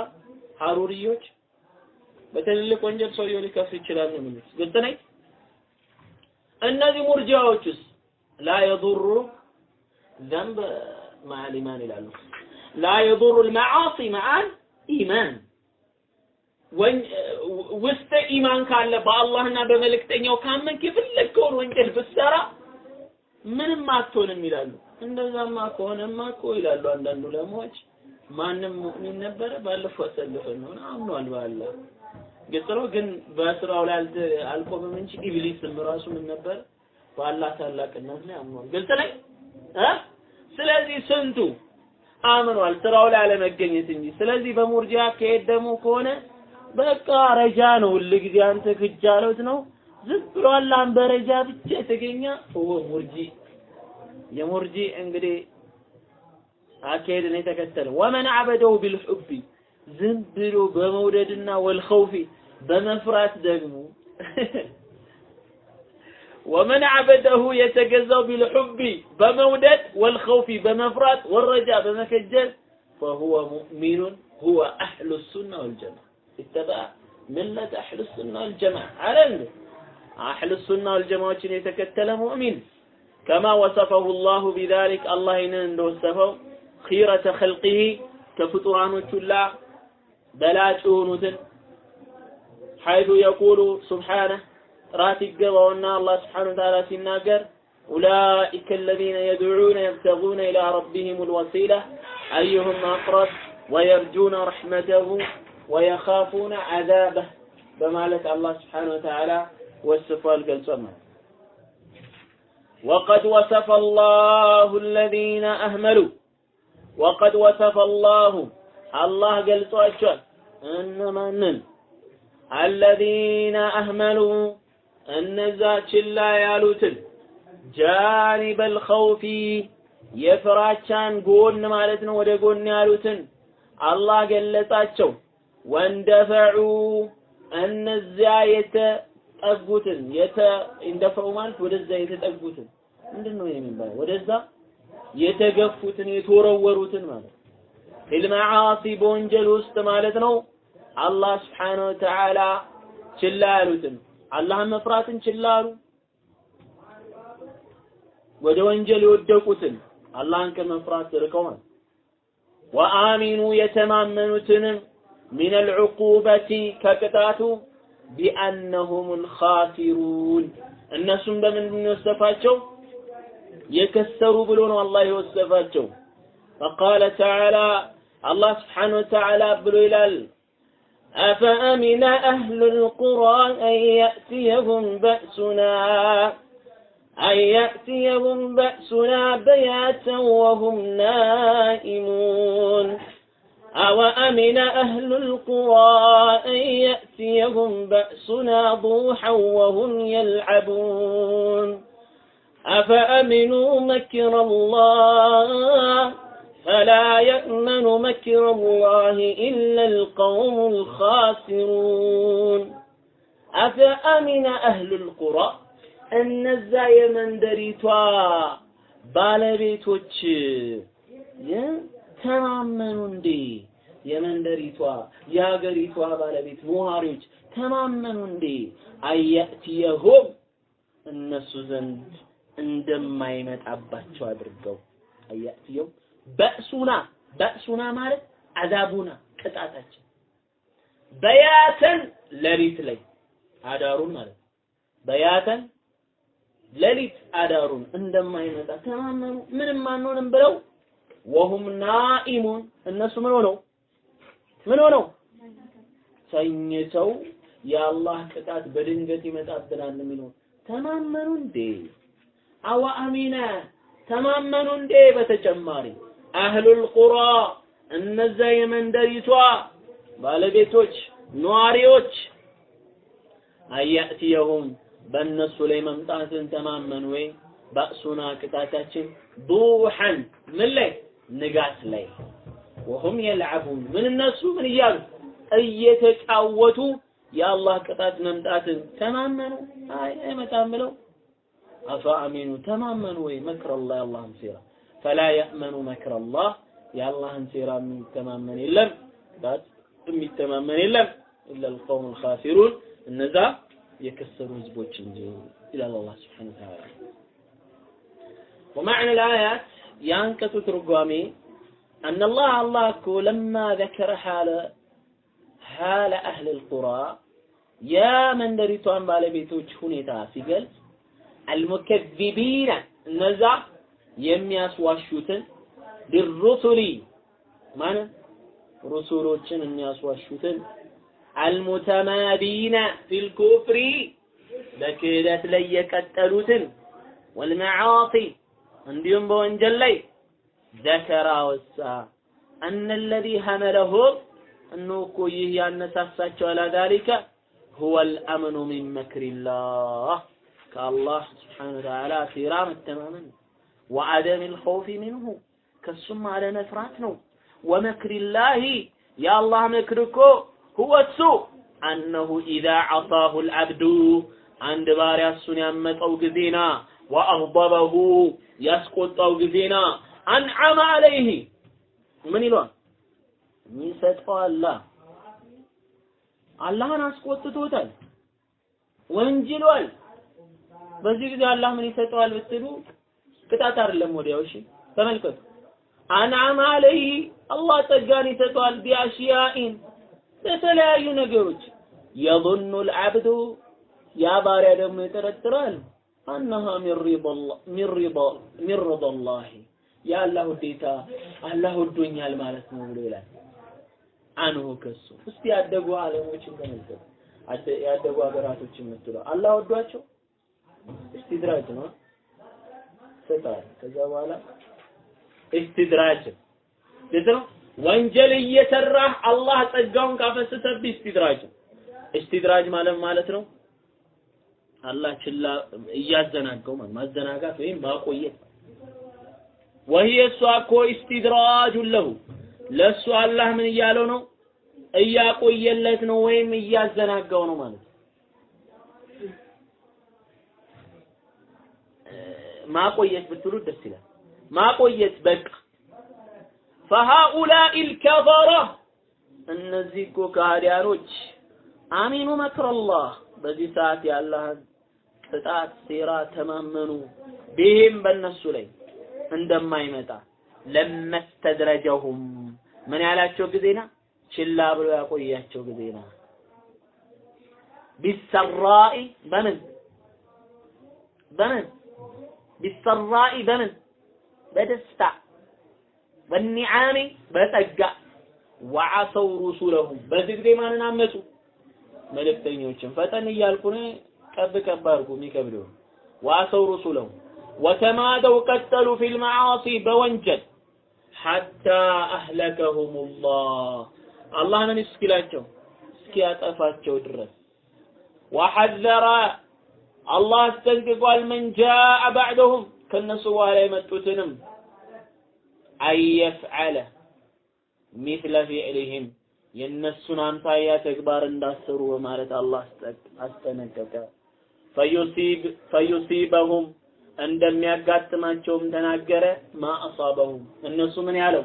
ሀሩርዮች። በትልልቅ ወንጀል ሰውየው ሊከፍር ይችላል ነው የሚሉት። ግልጽ ነኝ። እነዚህ ሙርጂዓዎችስ ላ የዱሩ ذنب مع الإيمان ይላሉ። لا يضر المعاصي مع الإيمان ውስጥ ኢማን ካለ በአላህና በመልእክተኛው ካመንክ የፈለግከውን ወንጀል ብትሰራ ምንም አትሆንም ይላሉ። እንደዛማ ከሆነማ እኮ ይላሉ አንዳንድ ዑለማዎች ማንም ሙእሚን ነበረ? ባለፈው አሰልፈን ነው አምኗል በአላህ ግልጽ ግን በስራው ላይ አልቆምም እንጂ ኢብሊስም ራሱ ምን ነበር? በአላህ ታላቅነት ላይ አምኗል። ግልጽ ላይ እ? ስለዚህ ስንቱ? አምኗል። ስራው ላይ አለመገኘት እንጂ። ስለዚህ በሙርጂያ ከሄድ ደግሞ ከሆነ በቃ ረጃ ነው። ሁልጊዜ አንተ ክጃሎት ነው ዝም ብሎ አላህን በረጃ ብቻ የተገኘ ሁወ ሙርጂ የሙርጂ እንግዲህ አካሄድን የተከተለ ወመን አበደው ቢልሑቢ ዝም ብሎ በመውደድና ወልኸውፊ በመፍራት ደግሞ ወመን አበደሁ የተገዛው ቢልሑቢ በመውደድ ወልኸውፊ በመፍራት ወረጃ በመከጀል ፈሁወ ሙእሚኑን ሁወ አህሉ ሱና ወልጀማ اتبع ملة أهل السنة والجماعة على أهل السنة والجماعة يتكتل مؤمن؟ كما وصفه الله بذلك الله إن وصفه خيرة خلقه كفتران كلا بلاج أونوت حيث يقول سبحانه قضونا الله سبحانه وتعالى سناقر أولئك الذين يدعون يبتغون إلى ربهم الوسيلة أيهم أقرب ويرجون رحمته ويخافون عذابه. بمالك الله سبحانه وتعالى والسفال قال وقد وصف الله الذين أهملوا وقد وصف الله الله ገልጿቸዋል እነማንን الذين أهملوا እነዛ ችላ ያሉትን ጃኒበ الخوف የፍራቻን ጎን ማለት ነው ወደ ጎን ያሉትን አላህ ገለጻቸው ወንደፈዑ እነዚያ የተጠጉትን የተ እንደፈዑ ማለት ወደዛ የተጠጉትን ምንድን ነው የሚባለው? ወደዛ የተገፉትን የተወረወሩትን ማለት ፊልመዓሲ በወንጀል ውስጥ ማለት ነው አላህ ስብሓነ ወተዓላ ችላ ያሉትን አላህን መፍራትን ችላ አሉ ወደ ወንጀል የወደቁትን አላህን ከመፍራት ማለት ወአሚኑ የተማመኑትንም ሚን አልዑቁበቲ ከቅጣቱ ቢአነሁም ልኻሲሩን እነሱም በምንድን ነው የወሰፋቸው የከሰሩ ብሎ ነው አላህ የወሰፋቸው فقال تعالى الله سبحانه وتعالى ብሎ ይላል أفأمن أهل القرى أن يأتيهم بأسنا أن يأتيهم بأسنا بياتا وهم نائمون أوأمن أهل القرى أن يأتيهم بأسنا ضوحا وهم يلعبون أفأمنوا مكر الله فلا يأمن مكر الله إلا القوم الخاسرون أفأمن أهل القرى እነዛ የመንደሪቷ ባለቤቶች ተማመኑ እንዴ? የመንደሪቷ የሀገሪቷ ባለቤት ነዋሪዎች ተማመኑ እንዴ? አያእትየሁም እነሱ ዘንድ እንደማይመጣባቸው አድርገው አያእትየሁም በእሱና በእሱና ማለት አዛቡና ቅጣታችን በያተን ሌሊት ላይ አዳሩን ማለት በያተን ሌሊት አዳሩን እንደማይመጣ ተማመኑ ምንም አንሆንም ብለው ወሁም ናኢሙን። እነሱ ምን ሆነው? ምን ሆነው? ተኝተው የአላህ ቅጣት በድንገት ይመጣብናል የሚለው ተማመኑ እንዴ? አዋ አሚነ ተማመኑ እንዴ? በተጨማሪ አህሉል ቁራ እነዛ የመንደሪቷ ባለቤቶች ነዋሪዎች አያእትየሁም በእነሱ ላይ መምጣትን ተማመኑ ወይ? ባእሱና ቅጣታችን ዱሐን። ምን ላይ ንጋት ላይ ወሁም የልዓቡን ምን እነሱ ምን እያሉ እየተጫወቱ የአላህ ቅጣት መምጣትን ተማመኑ። አይ አይመጣም ብለው አፈአሚኑ ተማመኑ ወይ መክረላህ የአላህን ሴራ። ፈላ የእመኑ መክረላህ የአላህን ሴራ የሚተማመን የለም። ቅጣት የሚተማመን የለም። ኢላ ልቀውም ልካሲሩን እነዛ የከሰሩ ህዝቦች እንጂ ይላል አላህ ስብሓነ ወተዓላ። ወማዕነ ልአያት يانك تترقامي أن الله الله لما ذكر حال حال أهل القرى يا من دريت أن بالبيتو تشوني تاسيقل المكذبين نزع يمياس واشوتن للرسلي معنى رسولو تشن يمياس واشوتن. المتمادين في الكفر بكيدات لي كالتلوتن والمعاصي እንዲሁም በወንጀል ላይ ዘከራ ወሳ። አነ ለዚ ሐመለሁም እነሆ እኮ ይህ ያነሳሳቸው አላ ዛሊከ ሁወ ልአምኑ ሚን መክሪላህ። ከአላህ ስብሓነ ወተዓላ ሴራ መተማመን ወዐደም ልኸውፊ ሚንሁ ከሱም አለመፍራት ነው። ወመክሪላሂ የአላህ ምክር እኮ ሁወ አነሁ ኢዛ ዐሳሁ ልዐብዱ አንድ ባሪያ እሱን ያመፀው ጊዜና ወአግበበሁ ያስቆጣው ጊዜና አንዓመ አለይህ። ምን ይሏል? የሚሰጠው አላህ። አላህን አስቆጥቶታል። ወንጅሏል። በዚህ ጊዜ አላህ ምን ይሰጠዋል ብትሉ ቅጣት አይደለም ወዲያው። እሺ ተመልከቱ። አንዓመ አለይህ አላህ ጸጋን ይሰጠዋል። ቢአሽያኢን በተለያዩ ነገሮች። የظن العبد ያ ባሪያ ደግሞ ይጠረጥራል። አነሃ ሚን ሪዳ ላህ የአላህ ውዴታ አላህ ወዶኛል ማለት ነው ብሎ ይላል። አንሁ ከሱ። እስቲ ያደጉ ዓለሞችን ተመልከቱ ያደጉ ሀገራቶችን የምትለው አላህ ወዷቸው? استدراج ነው። ትሰጣል። ከዛ በኋላ استدراج ነው። ወንጀል እየሰራህ አላህ ጸጋውን ካፈሰሰብህ استدراج استدراج ማለት ማለት ነው አላህ ችላ እያዘናጋው ማለት ማዘናጋት ወይም ማቆየት ወህየ እሷ እኮ ኢስቲድራጁን ለሁ ለእሱ አላህ ምን እያለው ነው እያቆየለት ነው ወይም እያዘናጋው ነው ማለት ነው ማቆየት ብትሉ ደስ ይላል ማቆየት በቃ فهؤلاء الكفرة እነዚህ እኮ ከሃዲያኖች አሚኑ መክረላህ በዚህ ሰዓት የአላህን ቅጣት ሴራ ተማመኑ። ቢህም በእነሱ ላይ እንደማይመጣ ለመስተድረጀሁም ምን ያላቸው ጊዜና ችላ ብሎ ያቆያቸው ጊዜና ቢሰራኢ በምን? በምን? ቢሰራኢ በምን? በደስታ በኒዓሚ በጸጋ። ወዐሰው ሩሱለሁም። በዚህ ጊዜ ማንን አመፁ? መልእክተኞችን። ፈጠን እያልኩ ነው ቀብ ቀብ አድርጉ የሚከብደው ወዐሰው ሩሱለሁም ወተማደው ቀጠሉ ፊል መዓሲ በወንጀል ሐታ አህለከሁም ላህ አላህ ምን እስኪላቸው እስኪያጠፋቸው ድረስ ወሐዘረ አላህ አስጠንቅቋል መን ጃአ ባዕደሁም ከነሱ በኋላ የመጡትንም አየፍዐለ ሚስለ ፊዕሊህም የእነሱን አምሳያ ተግባር እንዳሰሩ በማለት አላህ አስጠነቀቀ። ፈዩሲበሁም እንደሚያጋጥማቸውም ተናገረ። ማ አሳበሁም? እነሱ ምን ያለው?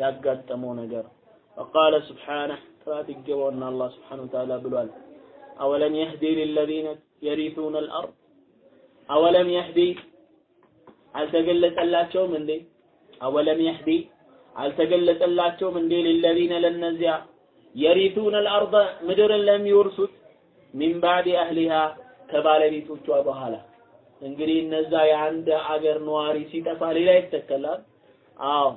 ያጋጠመው ነገር። ወቃለ ስብሓነህ ጥራት ይገባውና አላህ ስብሓነሁ ወተዓላ ብሏል። አወለም የህዲ ሊለዚነ የሪቱነ አልአርድ አወለም የህዲ አልተገለጸላቸውም እንዴ? አወለም የህዲ አልተገለጸላቸውም እንዴ? ሊለዚነ ለነዚያ የሪቱነ አልአርض ምድርን ለሚወርሱት ሚን ባዕድ አህሊሃ ከባለቤቶቿ በኋላ እንግዲህ እነዛ የአንድ አገር ነዋሪ ሲጠፋ ሌላ ይተከላል። አዎ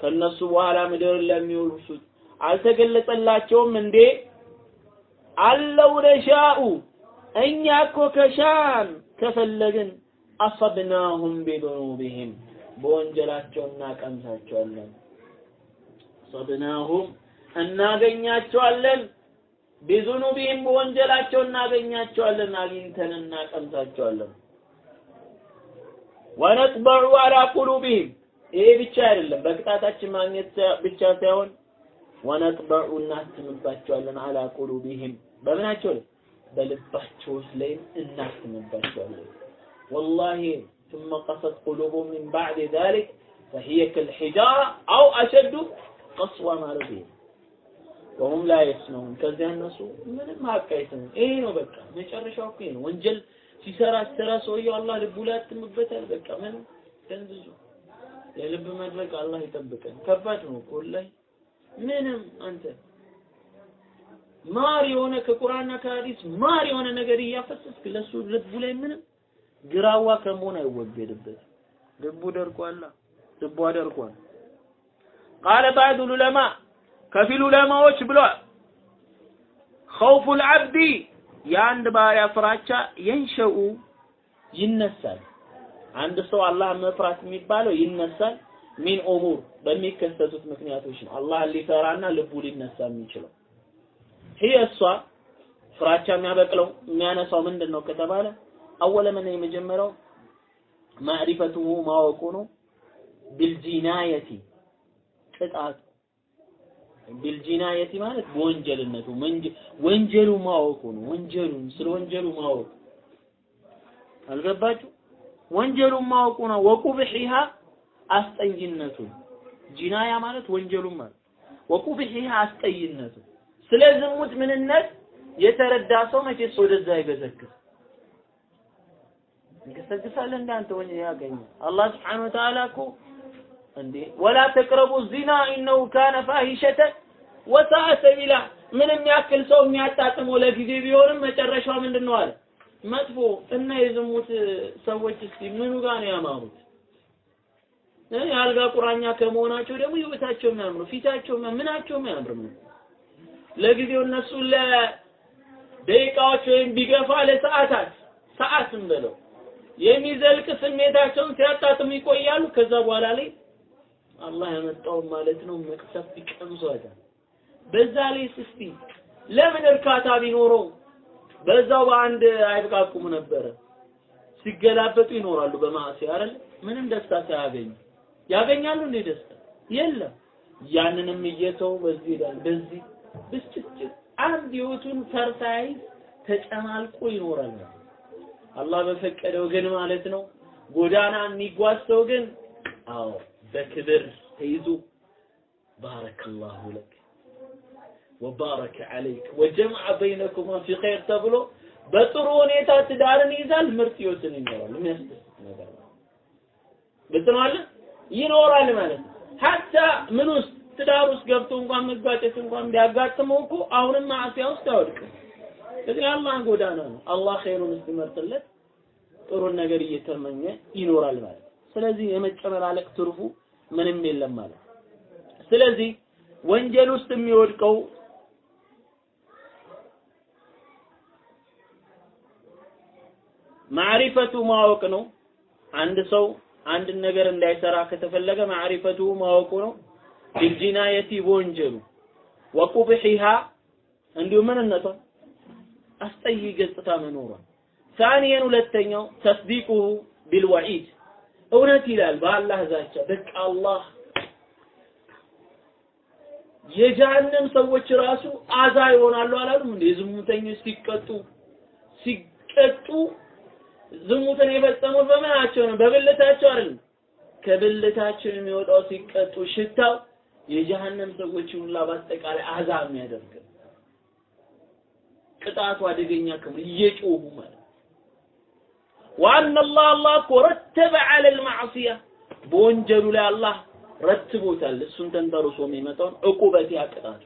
ከነሱ በኋላ ምድርን ለሚወርሱት አልተገለጸላቸውም እንዴ? አለው ነሻኡ እኛ እኮ ከሻን ከፈለግን አሰብናሁም ቢذኑቢሂም በወንጀላቸው እናቀምሳቸዋለን። አሰብናሁም እናገኛቸዋለን ቢዙኑቢህም በወንጀላቸው እናገኛቸዋለን፣ አግኝተን እናቀምሳቸዋለን። ወነጥበዑ አላ ቁሉቢህም ይሄ ብቻ አይደለም፣ በቅጣታችን ማግኘት ብቻ ሳይሆን ወነጥበዑ እናትምባቸዋለን፣ አላ ቁሉቢህም በምናቸው ላይ በልባቸው ላይም እናትምባቸዋለን። ወላሂ ثم قست قلوبهم من بعد ذلك فهي كالحجارة أو أشد قسوة ማለት ይሄ ወሁም ላ የስመዑን ከዚያ እነሱ ምንም ሀቅ አይሰሙም። ይሄ ነው በቃ መጨረሻው እኮ ነው። ወንጀል ሲሰራ ሲሰራ ሰውየው አላህ ልቡ ላይ ያትምበታል። በቃ ምን ደንዝዙ የልብ መድረቅ አላህ ይጠብቀን። ከባድ ነው እኮ ወላሂ ምንም አንተ ማር የሆነ ከቁርአንና ከሐዲስ ማር የሆነ ነገር እያፈሰስክ ለሱ ልቡ ላይ ምንም ግራዋ ከመሆን አይወገድበት። ልቡ ደርቋላ፣ ልቧ ደርቋል። ቃለ ባዕዱ ዑለማ ከፊል ዑለማዎች ብሏል ኸውፉል አብዲ የአንድ ባሪያ ፍራቻ የንሸኡ ይነሳል። አንድ ሰው አላህ መፍራት የሚባለው ይነሳል ሚን ኡሙር በሚከሰቱት ምክንያቶች ነው። አላህን ሊፈራና ልቡ ሊነሳ የሚችለው ይህ እሷ ፍራቻ የሚያበቅለው የሚያነሳው ምንድን ነው ከተባለ አወለ ምን የመጀመሪያው ማዕሪፈቱሁ ማወቁ ነው። ቢልጂናየቲ ቅጣቱ ቢልጂናየቲ ማለት? በወንጀልነቱ ወንጀሉ ማወቁ ነው። ወንጀሉን ስለ ወንጀሉ ማወቁ። አልገባችሁ? ወንጀሉን ማወቁ ነው። ወቁብሒሃ አስጠይነቱ ጂናያ ማለት ወንጀሉን ማለት። ወቁብሒሃ አስጠይነቱ ስለ ዝሙት ምንነት የተረዳ ሰው መቼስ ወደዛ አይገሰግስ ይገሰግሳል እንደ አንተ ወንጀል ያገኘ አላህ Wa Ta'ala እኮ እንዴ? ወላ ተቅረቡ ዚና ኢነሁ ካነ ፋሂሸተን ወሳአ ሰቢላ ምንም ያክል ሰው የሚያጣጥመው ለጊዜ ቢሆንም መጨረሻው ምንድን ነው አለ? መጥፎ እና የዝሙት ሰዎች እስቲ ምኑ ጋር ነው ያማሩት? የአልጋ ቁራኛ ከመሆናቸው ደግሞ ህይወታቸው የሚያምሩ ፊታቸው ምናቸው የሚያምር ነው። ለጊዜው እነሱ ለደቂቃዎች ወይም ቢገፋ ለሰዓታት ሰዓትም ብለው የሚዘልቅ ስሜታቸውን ሲያጣጥሙ ይቆያሉ። ከዛ በኋላ ላይ አላህ ያመጣውን ማለት ነው መቅሰፍት ይቀምሷታል። በዛ ላይ እስቲ ለምን እርካታ ቢኖረው በዛው በአንድ አይብቃቁም ነበረ። ሲገላበጡ ይኖራሉ በማዕሲያ አይደል? ምንም ደስታ ሳያገኙ ያገኛሉ እንዴ ደስታ? የለም። ያንንም እየተው በዚህ ይላል በዚህ ብስጭት አንድ ህይወቱን ፈርሳይዝ ተጨማልቆ ይኖራል። አላህ በፈቀደው ግን ማለት ነው ጎዳና የሚጓዝ ሰው ግን አዎ በክብር ተይዞ ባረከላሁ ለክ ወባረከ አለይክ ወጀመዐ በይነኩማ ፊ ኸይር ተብሎ በጥሩ ሁኔታ ትዳርን ይዛል፣ ምርጥ ህይወትን ይኖራል። የሚያስደስት ነገር ነው። ግልጽ ነው አለ ይኖራል ማለት ነው። ሀታ ምን ውስጥ ትዳር ውስጥ ገብቶ እንኳን መጋጨት እንኳን ቢያጋጥመው እኮ አሁንም ማዕሲያ ውስጥ አይወድቅም። ስለዚህ አላህ ጎዳና ነው። አላህ ኸይሩን እስኪመርጥለት ጥሩን ነገር እየተመኘ ይኖራል ማለት ነው። ስለዚህ የመጨመላለቅ ትርፉ ምንም የለም ማለት ስለዚህ ወንጀል ውስጥ የሚወድቀው ማዕሪፈቱ ማወቅ ነው። አንድ ሰው አንድን ነገር እንዳይሰራ ከተፈለገ ማዕሪፈቱ ማወቁ ነው። ቢልጂናየቲ በወንጀሉ ወቁብሒሃ እንዲሁም ምንነቷ አስጠይ ገጽታ መኖሯ። ሳኒየን ሁለተኛው ተስዲቁሁ ቢልወዒድ እውነት ይላል በአላህ ዛቻ በቃ አላህ የጀሃነም ሰዎች ራሱ አዛ ይሆናሉ አላሉም እንዴ? ዝሙተኞች ሲቀጡ ሲቀጡ ዝሙትን የፈጸሙት በምናቸው ነው? በብልታቸው አይደለም። ከብልታቸው የሚወጣው ሲቀጡ ሽታው የጀሃነም ሰዎች ሁላ በአጠቃላይ አዛ የሚያደርግ ቅጣቱ አደገኛ ከሆነ እየጮሁ ማለት ዋና አላህ አላህ እኮ ረተበ ዐለ ልማዕሲያ በወንጀሉ ላይ አላህ ረትቦታል። እሱን ተንተርሶ የሚመጣውን ዕቁበት ያቅጣቱ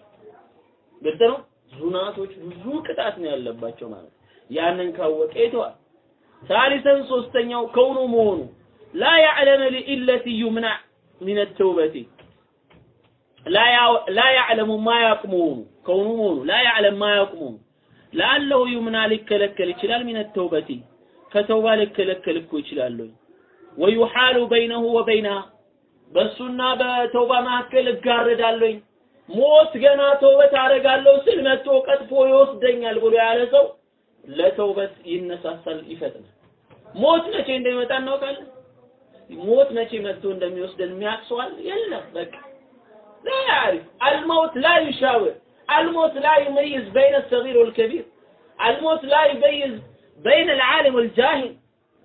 ግልጽ ነው። ዙናቶች ብዙ ቅጣት ነው ያለባቸው ማለት ያንን ካወቀ ይተዋል። ሳሊሰን ሶስተኛው ከውኑ መሆኑ ላ ያዕለመ ሊኢለቲ ዩምናዕ ሚነ ተውበቲ ላ ያዕለሙ ማያውቅ መሆኑ ከውኑ መሆኑ ላ ያዕለም ማያውቅ መሆኑ ለአለሁ ዩምና ሊከለከል ይችላል ሚነ ተውበቲ ከተውባ ሊከለከል እኮ ይችላል ወዩሓሉ በይነሁ ወበይነሃ በእሱና በተውባ መካከል እጋረዳለኝ ሞት ገና ተውበት አደርጋለሁ ስል መጥቶ ቀጥፎ ይወስደኛል ብሎ ያለ ሰው ለተውበት ይነሳሳል፣ ይፈጥናል። ሞት መቼ እንደሚመጣ እናውቃለን። ሞት መቼ መጥቶ እንደሚወስደን የሚያቅ ሰው አለ የለም። በቃ لا الموت لا يشاور الموت لا يميز بين الصغير والكبير الموت لا يميز بين العالم والجاهل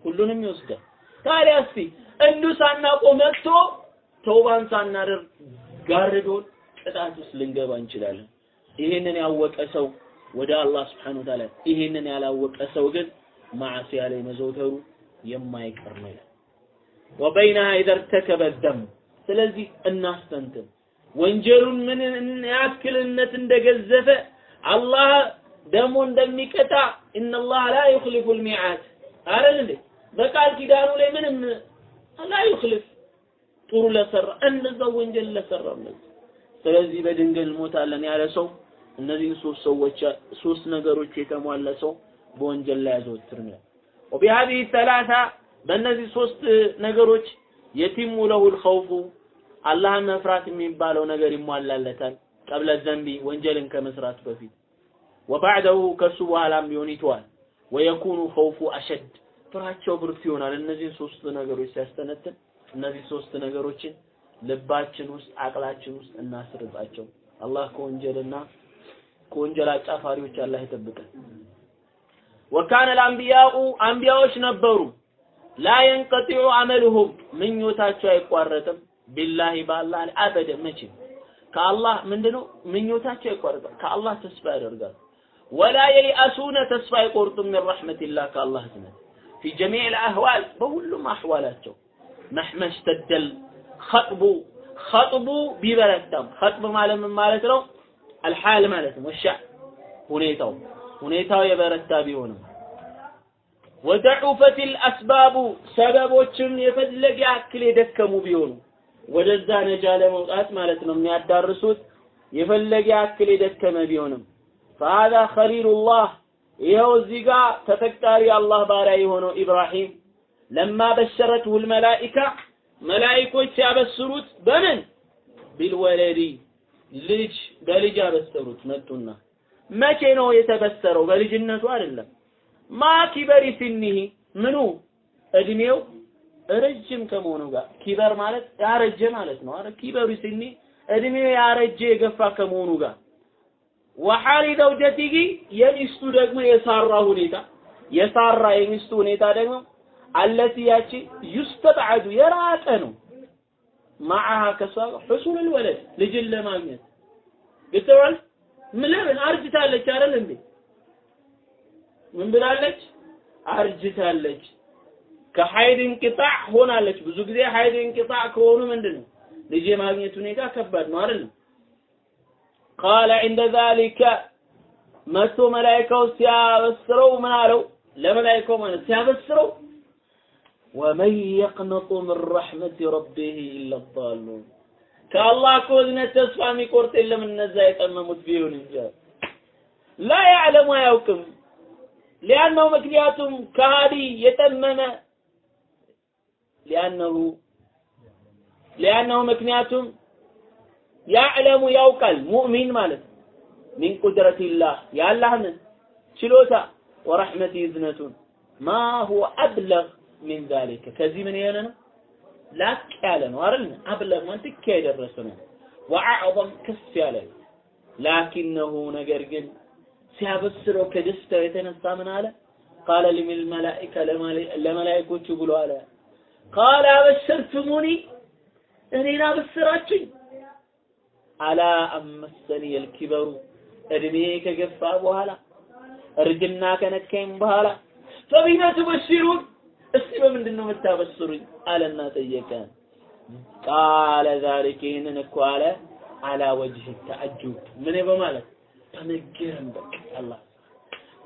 ሁሉንም ይወስዳል። ታዲያ እስቲ እንዲሁ ሳናውቀው መጥቶ ተውባን ሳናደርግ ጋርዶን ቅጣት ውስጥ ልንገባ እንችላለን። ይሄንን ያወቀ ሰው ወደ አላህ سبحانه وتعالى ይሄንን ያላወቀ ሰው ግን ማዕሲያ ላይ መዘውተሩ የማይቀር ነው ይላል። وبينها إذا ارتكب ذنب ስለዚህ እናስተንትን ወንጀሉን ምን ያክልነት እንደገዘፈ አላህ ደግሞ እንደሚቀጣ ኢነላህ ላ ዩኽሊፉ ልሚዓድ አይደል እንዴ በቃል ኪዳኑ ላይ ምንም ላ ዩኽሊፍ ጥሩ ለሰራ እንደዛው ወንጀል ለሰራ ነው ስለዚህ በድንገል ሞታለን ያለ ሰው እነዚህን ሶስት ሰዎች ሶስት ነገሮች የተሟላ ሰው በወንጀል ላይ ያዘወትር ነው وبهذه الثلاثه በእነዚህ ሶስት ነገሮች የቲሙ ለሁ الخوف አላህን መፍራት የሚባለው ነገር ይሟላለታል ቀብለ ዘንቢ ወንጀልን ከመስራት በፊት ወባዕደሁ ከሱ በኋላም ቢሆን ይተዋል። ወየኩኑ ኸውፉ አሸድ ፍራቸው ብርቱ ይሆናል። እነዚህን ሶስት ነገሮች ሲያስተነትን እነዚህ ሶስት ነገሮችን ልባችን ውስጥ አቅላችን ውስጥ እናስርጻቸው። አላህ ከወንጀልና ከወንጀል አጫፋሪዎች አላህ ይጠብቀን። ወካነ ለአንቢያኡ አንቢያዎች ነበሩ ላ የንቀጢዑ አመልሁም ምኞታቸው አይቋረጥም። ቢላሂ በአላህ አበደ መቼም ከአላህ ምንድነው ምኞታቸው አይቋረጥም። ከአላህ ተስፋ ያደርጋሉ። ወላ የይአሱነ ተስፋ አይቆርጡም ምን ረሕመቲላህ ከአላህ እዝነት ፊ ጀሚዕ አህዋል በሁሉም አህዋላቸው መሕመ ሽተደል ኸጥቡ ኸጥቡ ቢበረታም። ኸጥብ ማለት ምን ማለት ነው? አልሓል ማለት ነው። ወሻ ሁኔታው ሁኔታው የበረታ ቢሆንም። ወደዑፈት አስባቡ ሰበቦችም የፈለገ ያክል የደከሙ ቢሆኑ። ወደዛ ነጃ ለመውጣት ማለት ነው የሚያዳርሱት የፈለገ ያክል የደከመ ቢሆንም። ፈሃዛ ኸሊሉላህ ይኸው እዚህ ጋር ተፈቃሪ አላህ ባሪያ የሆነው ኢብራሂም ለማ በሸረትሁ ልመላኢካ መላኢኮች ሲያበስሩት በምን? ቢልወለዲ ልጅ በልጅ አበሰሩት መጡና። መቼ ነው የተበሰረው? በልጅነቱ አይደለም። ማኪበሪ ሲኒህ ምኑ? እድሜው ረጅም ከመሆኑ ጋር። ኪበር ማለት ያረጀ ማለት ነው። አረ ኪበሩ ሲኒ እድሜው ያረጀ የገፋ ከመሆኑ ጋር። وحال زوجته የሚስቱ ደግሞ የሳራ ሁኔታ የሳራ የሚስቱ ሁኔታ ደግሞ التي ያቺ يستبعد የራቀ ነው። معها ከሷ حصول الولد ልጅን ለማግኘት ግጥዋል ምን ለምን አርጅታለች አይደል እንዴ? ምን ብላለች? አርጅታለች። ከሀይድ እንቅጣዕ ሆናለች። ብዙ ጊዜ ሀይድ እንቅጣዕ ከሆኑ ምንድን ነው ልጅ የማግኘት ሁኔታ ከባድ ነው አይደል ቃለ ዕንደ ዛሊከ መጥቶ መላይካው ሲያበስረው ምን አለው? ለመላይካው ማለት ሲያበስረው ወመን የቅነጡ ምን ረሕመት ረቢህ ኢላ ዳሉን። ከአላህ ከወዝነት ተስፋ የሚቆርጥ የለም እነዛ የጠመሙት ቢሆን እንጂ። ላ ያዕለሙ አያውቅም። ሊያነው ምክንያቱም ከሃዲ የጠመመ ሊያነሁ ሊያነሁ ምክንያቱም ያዕለሙ ያውቃል ሙእሚን ማለት ሚን ቁድረቲላህ የአላህን ችሎታ ወረሕመቲ እዝነቱን ማ ሁወ አብለግ ሚን ዛሊከ። ከዚህ ምን የሆነ ነው? ላቅ ያለ ነው አይደል? አብለግ ማለት ትክ የደረሰ ነው። ወአዕظም ከፍ ያለ ላኪነሁ ነገር ግን ሲያበስረው ከደስታው የተነሳ ምን አለ? ቃለ ሊሚል መላኢካ ለመላኢኮቹ ብሎ አለ። ቃለ አበሰርቱሙኒ እኔን አበስራችሁኝ አላ አመሰኒ የልኪበሩ እድሜ ከገፋ በኋላ እርጅና ከነካኝ በኋላ ፈቢመ ትበሽሩን እስቲ በምንድን ነው የምታበስሩኝ? አለና ጠየቀ። ቃለ ዛሊከ ይህንን እኮ አለ። አላ ወጅህ ተአጁብ። ምን በማለት? በመገረም በቃ አላህ።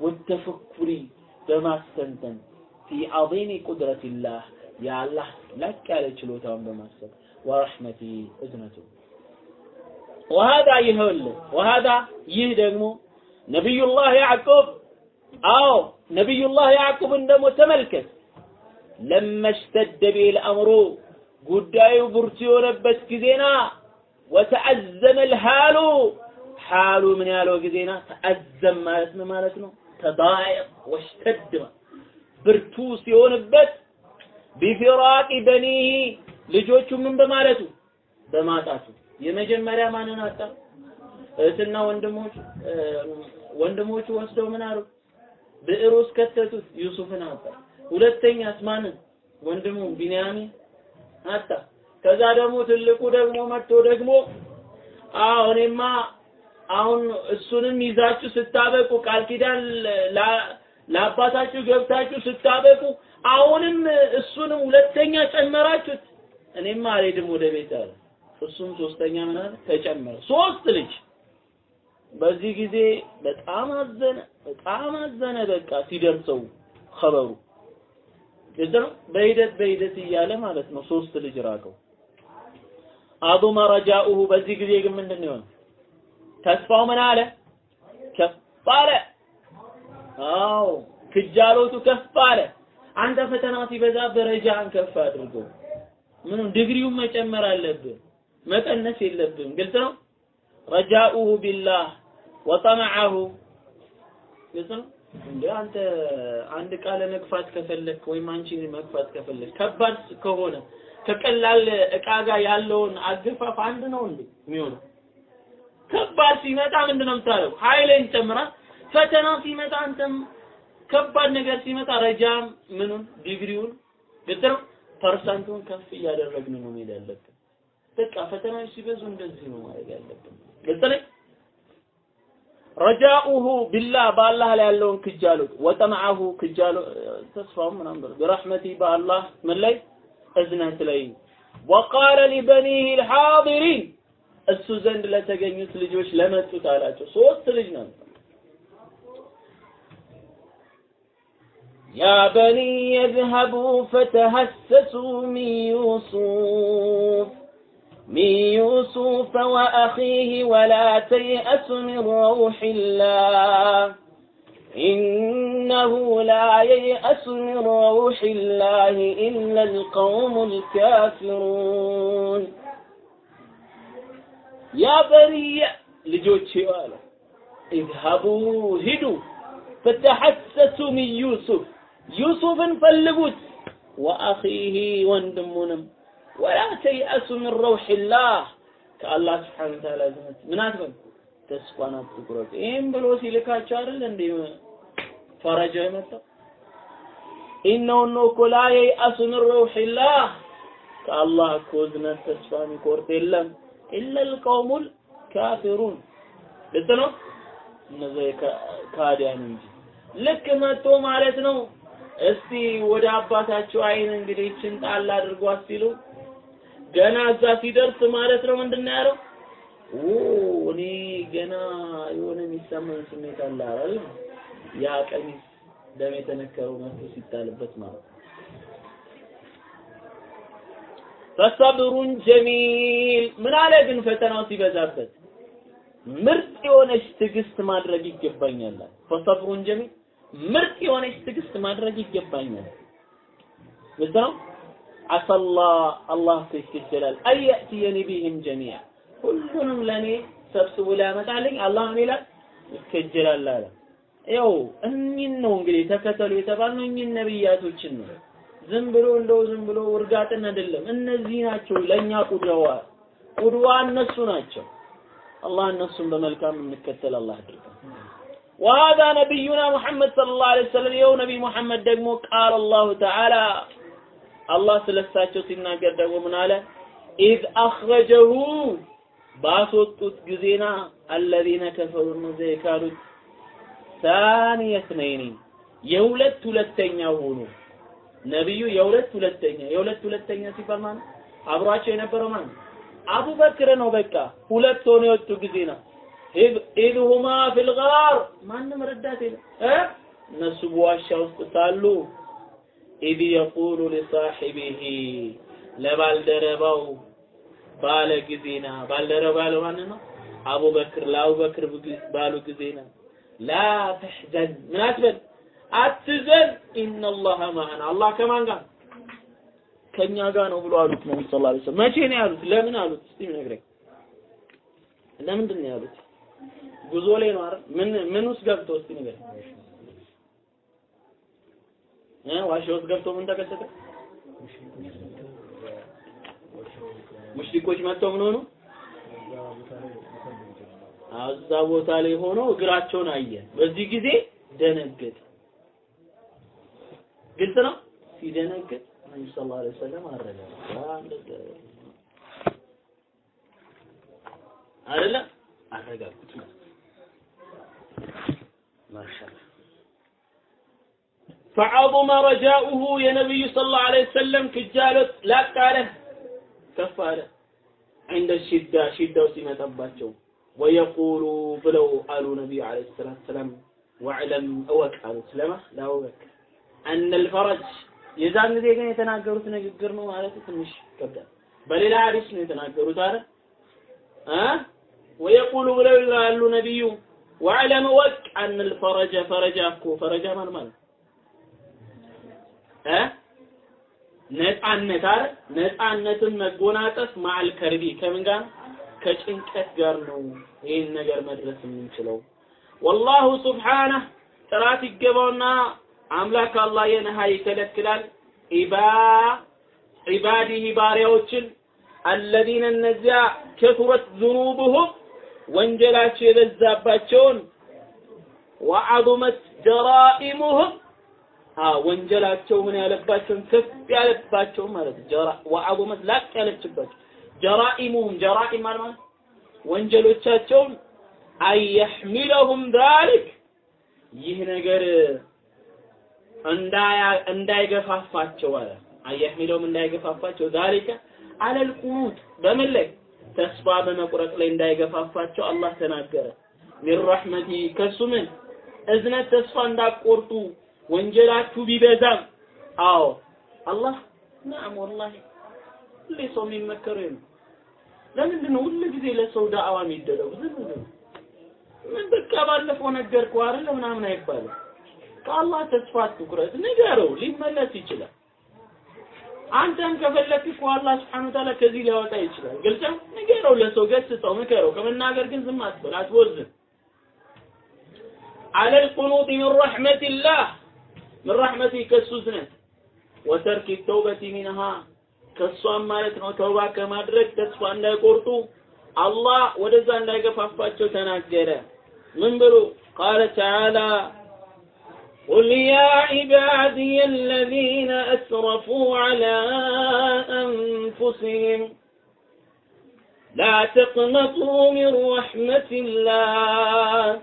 ወተፈኩሪ በማስተንተን ፊ ዐዚሚ ቁድረቲላህ። የአላህ ላቅ ያለ ችሎታውን በማሰብ ወረሕመቲ እዝነቱ ወሃዳ ይኸውልህ ወሃዳ ይህ ደግሞ ነቢዩላህ ያዕቁብ አዎ ነቢዩላህ ያዕቁብን ደግሞ ተመልከት። ለመሽተደ ቢል አምሮ ጉዳዩ ብርቱ የሆነበት ጊዜና ወተአዘመ ልሃሉ ሓሉ ምን ያለው ጊዜና ተአዘም ማለት ምን ማለት ነው? ተዳየቅ ወሽተድ ብርቱ ሲሆንበት ቢፊራቂ በኒህ ልጆቹ ምን በማለቱ? በማጣቱ የመጀመሪያ ማንን አጣ? እህትና ወንድሞች ወንድሞቹ ወስደው ምን አሉ? ብዕር ውስጥ ከተቱት ዩሱፍን አጣ። ሁለተኛስ ማንን? ወንድሙ ቢንያሚን አጣ። ከዛ ደግሞ ትልቁ ደግሞ መጥቶ ደግሞ አዎ እኔማ አሁን እሱንም ይዛችሁ ስታበቁ ቃል ኪዳን ለአባታችሁ ገብታችሁ ስታበቁ አሁንም እሱንም ሁለተኛ ጨመራችሁት። እኔማ አልሄድም ወደ ቤት አለ እሱም ሶስተኛ ምን ተጨመረ። ሶስት ልጅ በዚህ ጊዜ በጣም አዘነ በጣም አዘነ። በቃ ሲደርሰው ኸበሩ። ግድ በሂደት በሂደት እያለ ማለት ነው ሶስት ልጅ ራቀው። አዱመ ረጃኡሁ በዚህ ጊዜ ግን ምንድን ነው ተስፋው ምን አለ? ከፍ አለ። አዎ ክጃሎቱ ከፍ አለ። አንተ ፈተና ሲበዛ ደረጃህን ከፍ አድርገው። ምንም ዲግሪውን መጨመር አለብህ መቀነስ የለብህም ግልጽ ነው? رجاؤه بالله وطمعه ግልጽ ነው? እንደ አንተ አንድ እቃ መግፋት ከፈለክ ወይም አንቺ መግፋት ከፈለክ ከባድ ከሆነ ከቀላል እቃ ጋር ያለውን አገፋፍ አንድ ነው እንዴ የሚሆነው? ከባድ ሲመጣ ምንድነው የምታደርገው? ኃይልን ጨምራል ፈተና ሲመጣ አንተም ከባድ ነገር ሲመጣ ረጃም ምኑን? ዲግሪውን? ነው? percent ኡን ከፍ እያደረግን ነው መሄድ ያለብን በቃ ፈተናዎች ሲበዙ እንደዚህ ነው ማድረግ ያለብን። ግልጽ ነኝ። ረጃኡሁ ቢላህ በአላህ ላይ ያለውን ክጃሎት፣ ወጠምዐሁ ክጃሎ ተስፋው ምናምን በለው በረሕመቲ በአላህ ምን ላይ እዝነት ላይ ወቃለ ሊበኒህ ልሓዲሪን እሱ ዘንድ ለተገኙት ልጆች ለመጡት አላቸው። ሶስት ልጅ ነው። ያ በኒ የዝሀቡ ፈተሐሰሱ ሚን ዩሱፍ من يوسف وأخيه ولا تيأس من روح الله إنه لا ييأس من روح الله إلا القوم الكافرون يا بريء لجود شوالا اذهبوا هدوا فتحسسوا من يوسف يوسف فلقوت وأخيه واندمونم ወላ ተይአሱ ምን ረውሒላህ ከአላህ ስብሓነ ወተዓላ ዝነት ምን አትበል ተስፋን አትቁረጥ። ይህም ብሎ ሲልካቸው አይደል እንዴ ፈረጃው የመጣው? ኢነሁ ነው እኮ ላ የይአሱ ምን ረውሒላህ ከአላህ እኮ ዝነት ተስፋ የሚቆርጥ የለም። ኢላ ልቀውሙል ካፊሩን። ልክ ነው? እነዚያ ካዲያን እንጂ። ልክ መጥቶ ማለት ነው። እስቲ ወደ አባታቸው አይን እንግዲህ ይችን ጣል አድርጓት ሲሉ ገና እዛ ሲደርስ ማለት ነው ምንድን ነው ያለው? ኦ እኔ ገና የሆነ የሚሰማኝ ስሜት አለ አይደል? ያ ቀሚስ ደም የተነከረው መጥቶ ሲጣልበት ማለት ነው። ፈሰብሩን ጀሚል ምን አለ ግን ፈተናው ሲበዛበት ምርጥ የሆነች ትዕግስት ማድረግ ይገባኛል። ፈሰብሩን ጀሚል ምርጥ የሆነች ትዕግስት ማድረግ ይገባኛል። ግልጽ አሰላ አላህ ይችላል አየእትየኒ ቢህም ጀሚዓ ሁሉንም ለእኔ ሰብስቦ ሊያመጣልኝ አላህ ምን ይላል ይከጀላል አለ። ያው እኚህን ነው እንግዲህ ተከተሉ የተባልነው እኚህን ነብያቶችን ነው። ዝም ብሎ እንደው ዝም ብሎ ውርጋጥን አይደለም። እነዚህ ናቸው ለእኛ ቁድዋ ቁድዋ እነሱ ናቸው። አላህ እነሱን በመልካም እንከተል አላህ አድርገን። وهذا نبينا محمد صلى الله عليه وسلم يو نبي محمد دقمو قال الله تعالى አላህ ስለሳቸው ሲናገር ደግሞ ምን አለ? إذ أخرجه ባስወጡት ጊዜና الذين كفروا እነዚያ የካዱት ثاني የሁለት ሁለተኛ ሆኑ። ነቢዩ የሁለት ሁለተኛ የሁለት ሁለተኛ ሲባል ማለት አብሯቸው የነበረው ማለት አቡበክር ነው። በቃ ሁለት ሆኖ የወጡ ጊዜ ነው። إذ هما في الغار ማንም ረዳት የለም። እነሱ በዋሻ ውስጥ ሳሉ إذ يقول لصاحبه ለባልደረባው ባለ ጊዜ እና ባልደረባ ለማን ነው? አቡበክር። ለአቡበክር ባሉ ጊዜና ላ ተሕዘን። ምን አትበል? አትዘን። ኢነላህ ማዕና አላህ ከማን ጋር? ከኛ ጋር ነው ብሎ አሉት ነብዩ ሰለላሁ ዐለይሂ ወሰለም። መቼ ነው ያሉት? ለምን አሉት? እስቲ ነግረኝ ለምንድን ነው ያሉት? ጉዞ ላይ ነው አይደል? ምን ምን ውስጥ ገብቶ እስቲ ንገረኝ ዋሻ ውስጥ ገብቶ ምን ተከሰተ? ሙሽሪኮች መጥተው ምን ሆኑ? እዛ ቦታ ላይ ሆኖ እግራቸውን አየ። በዚህ ጊዜ ደነገጠ። ግልጽ ነው? ሲደነግጥ ነብዩ ሰለላሁ ዐለይሂ ወሰለም አረጋግጡ አይደለም? አረጋግጡት ማለት ማሻአላ فعظم رجاؤه يا نبي صلى الله عليه وسلم كجالت لا قال كفاره عند الشدة شدة وسمتباتهم ويقول بلو قالوا نبي عليه الصلاة والسلام واعلم أوك قالوا سلمة لا أوك أن الفرج የዛን ጊዜ ግን የተናገሩት ንግግር ነው ማለት ትንሽ ይከብዳል። በሌላ ሐዲስ ነው የተናገሩት አይደል? እ ወየቁሉ ብለው ይላሉ ነቢዩ ወዕለም ወቅ አን ልፈረጀ ፈረጃ እኮ ፈረጃ ማለት ማለት እ ነፃነት አይደል? ነፃነትን መጎናጸፍ ማዕል ከርቢ ከምን ጋር ከጭንቀት ጋር ነው ይህን ነገር መድረስ የምንችለው። ወላሁ ሱብሓነህ ጥራት ይገባውና አምላክ አላህ የነሃ ይከለክላል ኢባ ዒባዲህ ባሪያዎችን አለዚነ እነዚያ ከቱረት ዙኑብሁም ወንጀላቸው የበዛባቸውን ወዐዙመት ጀራኢሙሁም ወንጀላቸው ምን ያለባቸውን ከፍ ያለባቸው ማለት ጀራ ወዐዙመት ላቅ ያለችባቸው ጀራኢሙሁም ጀራኢም ማለት ወንጀሎቻቸውን አየሕሚለሁም ዛሊክ ይህ ነገር እንዳይገፋፋቸው አለ። አየሕሚለውም እንዳይገፋፋቸው ዛሊከ አለል በምን ላይ ተስፋ በመቁረጥ ላይ እንዳይገፋፋቸው አላህ ተናገረ። ሚን ረሕመቲ ከሱ ምን? እዝነት ተስፋ እንዳቆርጡ ወንጀላችሁ ቢበዛም አዎ አላህ ናም ወላሂ ሁሌ ሰው የሚመከረው ነው። ለምንድን ነው ሁሉ ጊዜ ለሰው ዳዕዋ የሚደረጉ? ዝም ብሎ ምን በቃ ባለፈው ነገርኩህ አይደል ምናምን አይባልም። ከአላህ ተስፋ አትቁረጥ፣ ንገረው፣ ሊመለስ ይችላል። አንተም ከፈለክ እኮ አላህ Subhanahu Ta'ala ከዚህ ሊያወጣ ይችላል። ግልጽ ንገረው፣ ለሰው ገስጸው፣ ምከረው። ከመናገር ግን ዝም አትበል፣ አትወዝን አለል ቁኑጥ ሚን ረሕመቲላህ الله من رحمته كالسزنة وترك التوبة منها ከሷም ማለት ነው ተውባ ከማድረግ ተስፋ እንዳይቆርጡ አላህ ወደዛ እንዳይገፋፋቸው ተናገረ። ምን ብሎ ቃለ ተዓላ قل يا عبادي الذين أسرفوا على أنفسهم لا تقنطوا من رحمة الله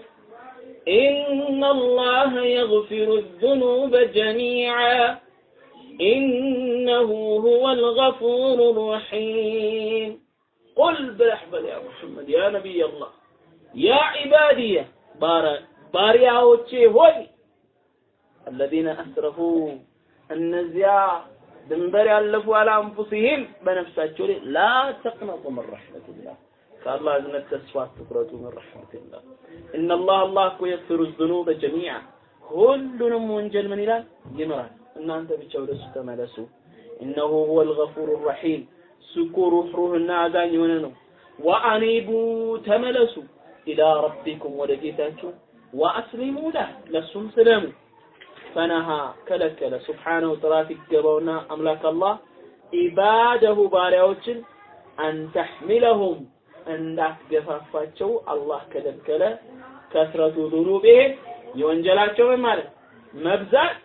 إن الله يغفر الذنوب جميعا. إنه هو الغفور الرحيم. قل بالأحبال يا محمد يا نبي الله يا عبادي باريا وچه هوي. الذين أسرفوا النزيع دنبر ألفوا على أنفسهم بنفس لا تقنطوا من رحمة الله. ከአላህ እዝነት ተስፋ አትቁረጡ ምን ኢነላህ አላህ እኮ የግፊሩ ዝኑበ ጀሚዓ። ሁሉንም ወንጀል ምን ይላል? ይምራል። እናንተ ብቻ ወደሱ ተመለሱ። እነሁ ሁወ ልገፉሩ ረሒም። እሱ እኮ ሩህሩህና አዛኝ የሆነ ነው። ወአኒቡ ተመለሱ ኢላ ረቢኩም ወደ ጌታችሁ። ወአስሊሙ ለህ ለሱም ስለሙ ፈነሃ ከለከለ። ሱብሓነሁ ጥራት ይገባውና አምላክ አላህ ኢባደሁ ባሪያዎችን አንተሕሚለሁም እንዳትገፋፋቸው አላህ ከለከለ ከስረቱ ዙኑቢሂም የወንጀላቸው ምን ማለት? መብዛት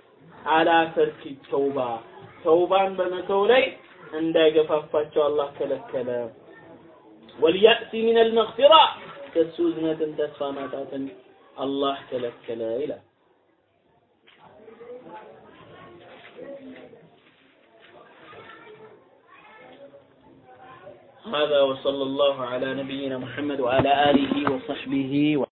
አላ ተርኪ ተውባ። ተውባን በመተው ላይ እንዳይገፋፋቸው አላህ ከለከለ። ወልያእሲ ሚን አልመግፊራ ከሱ እዝነትን ተስፋ ማጣትን አላህ ከለከለ ይላል هذا وصلى الله على نبينا محمد وعلى آله وصحبه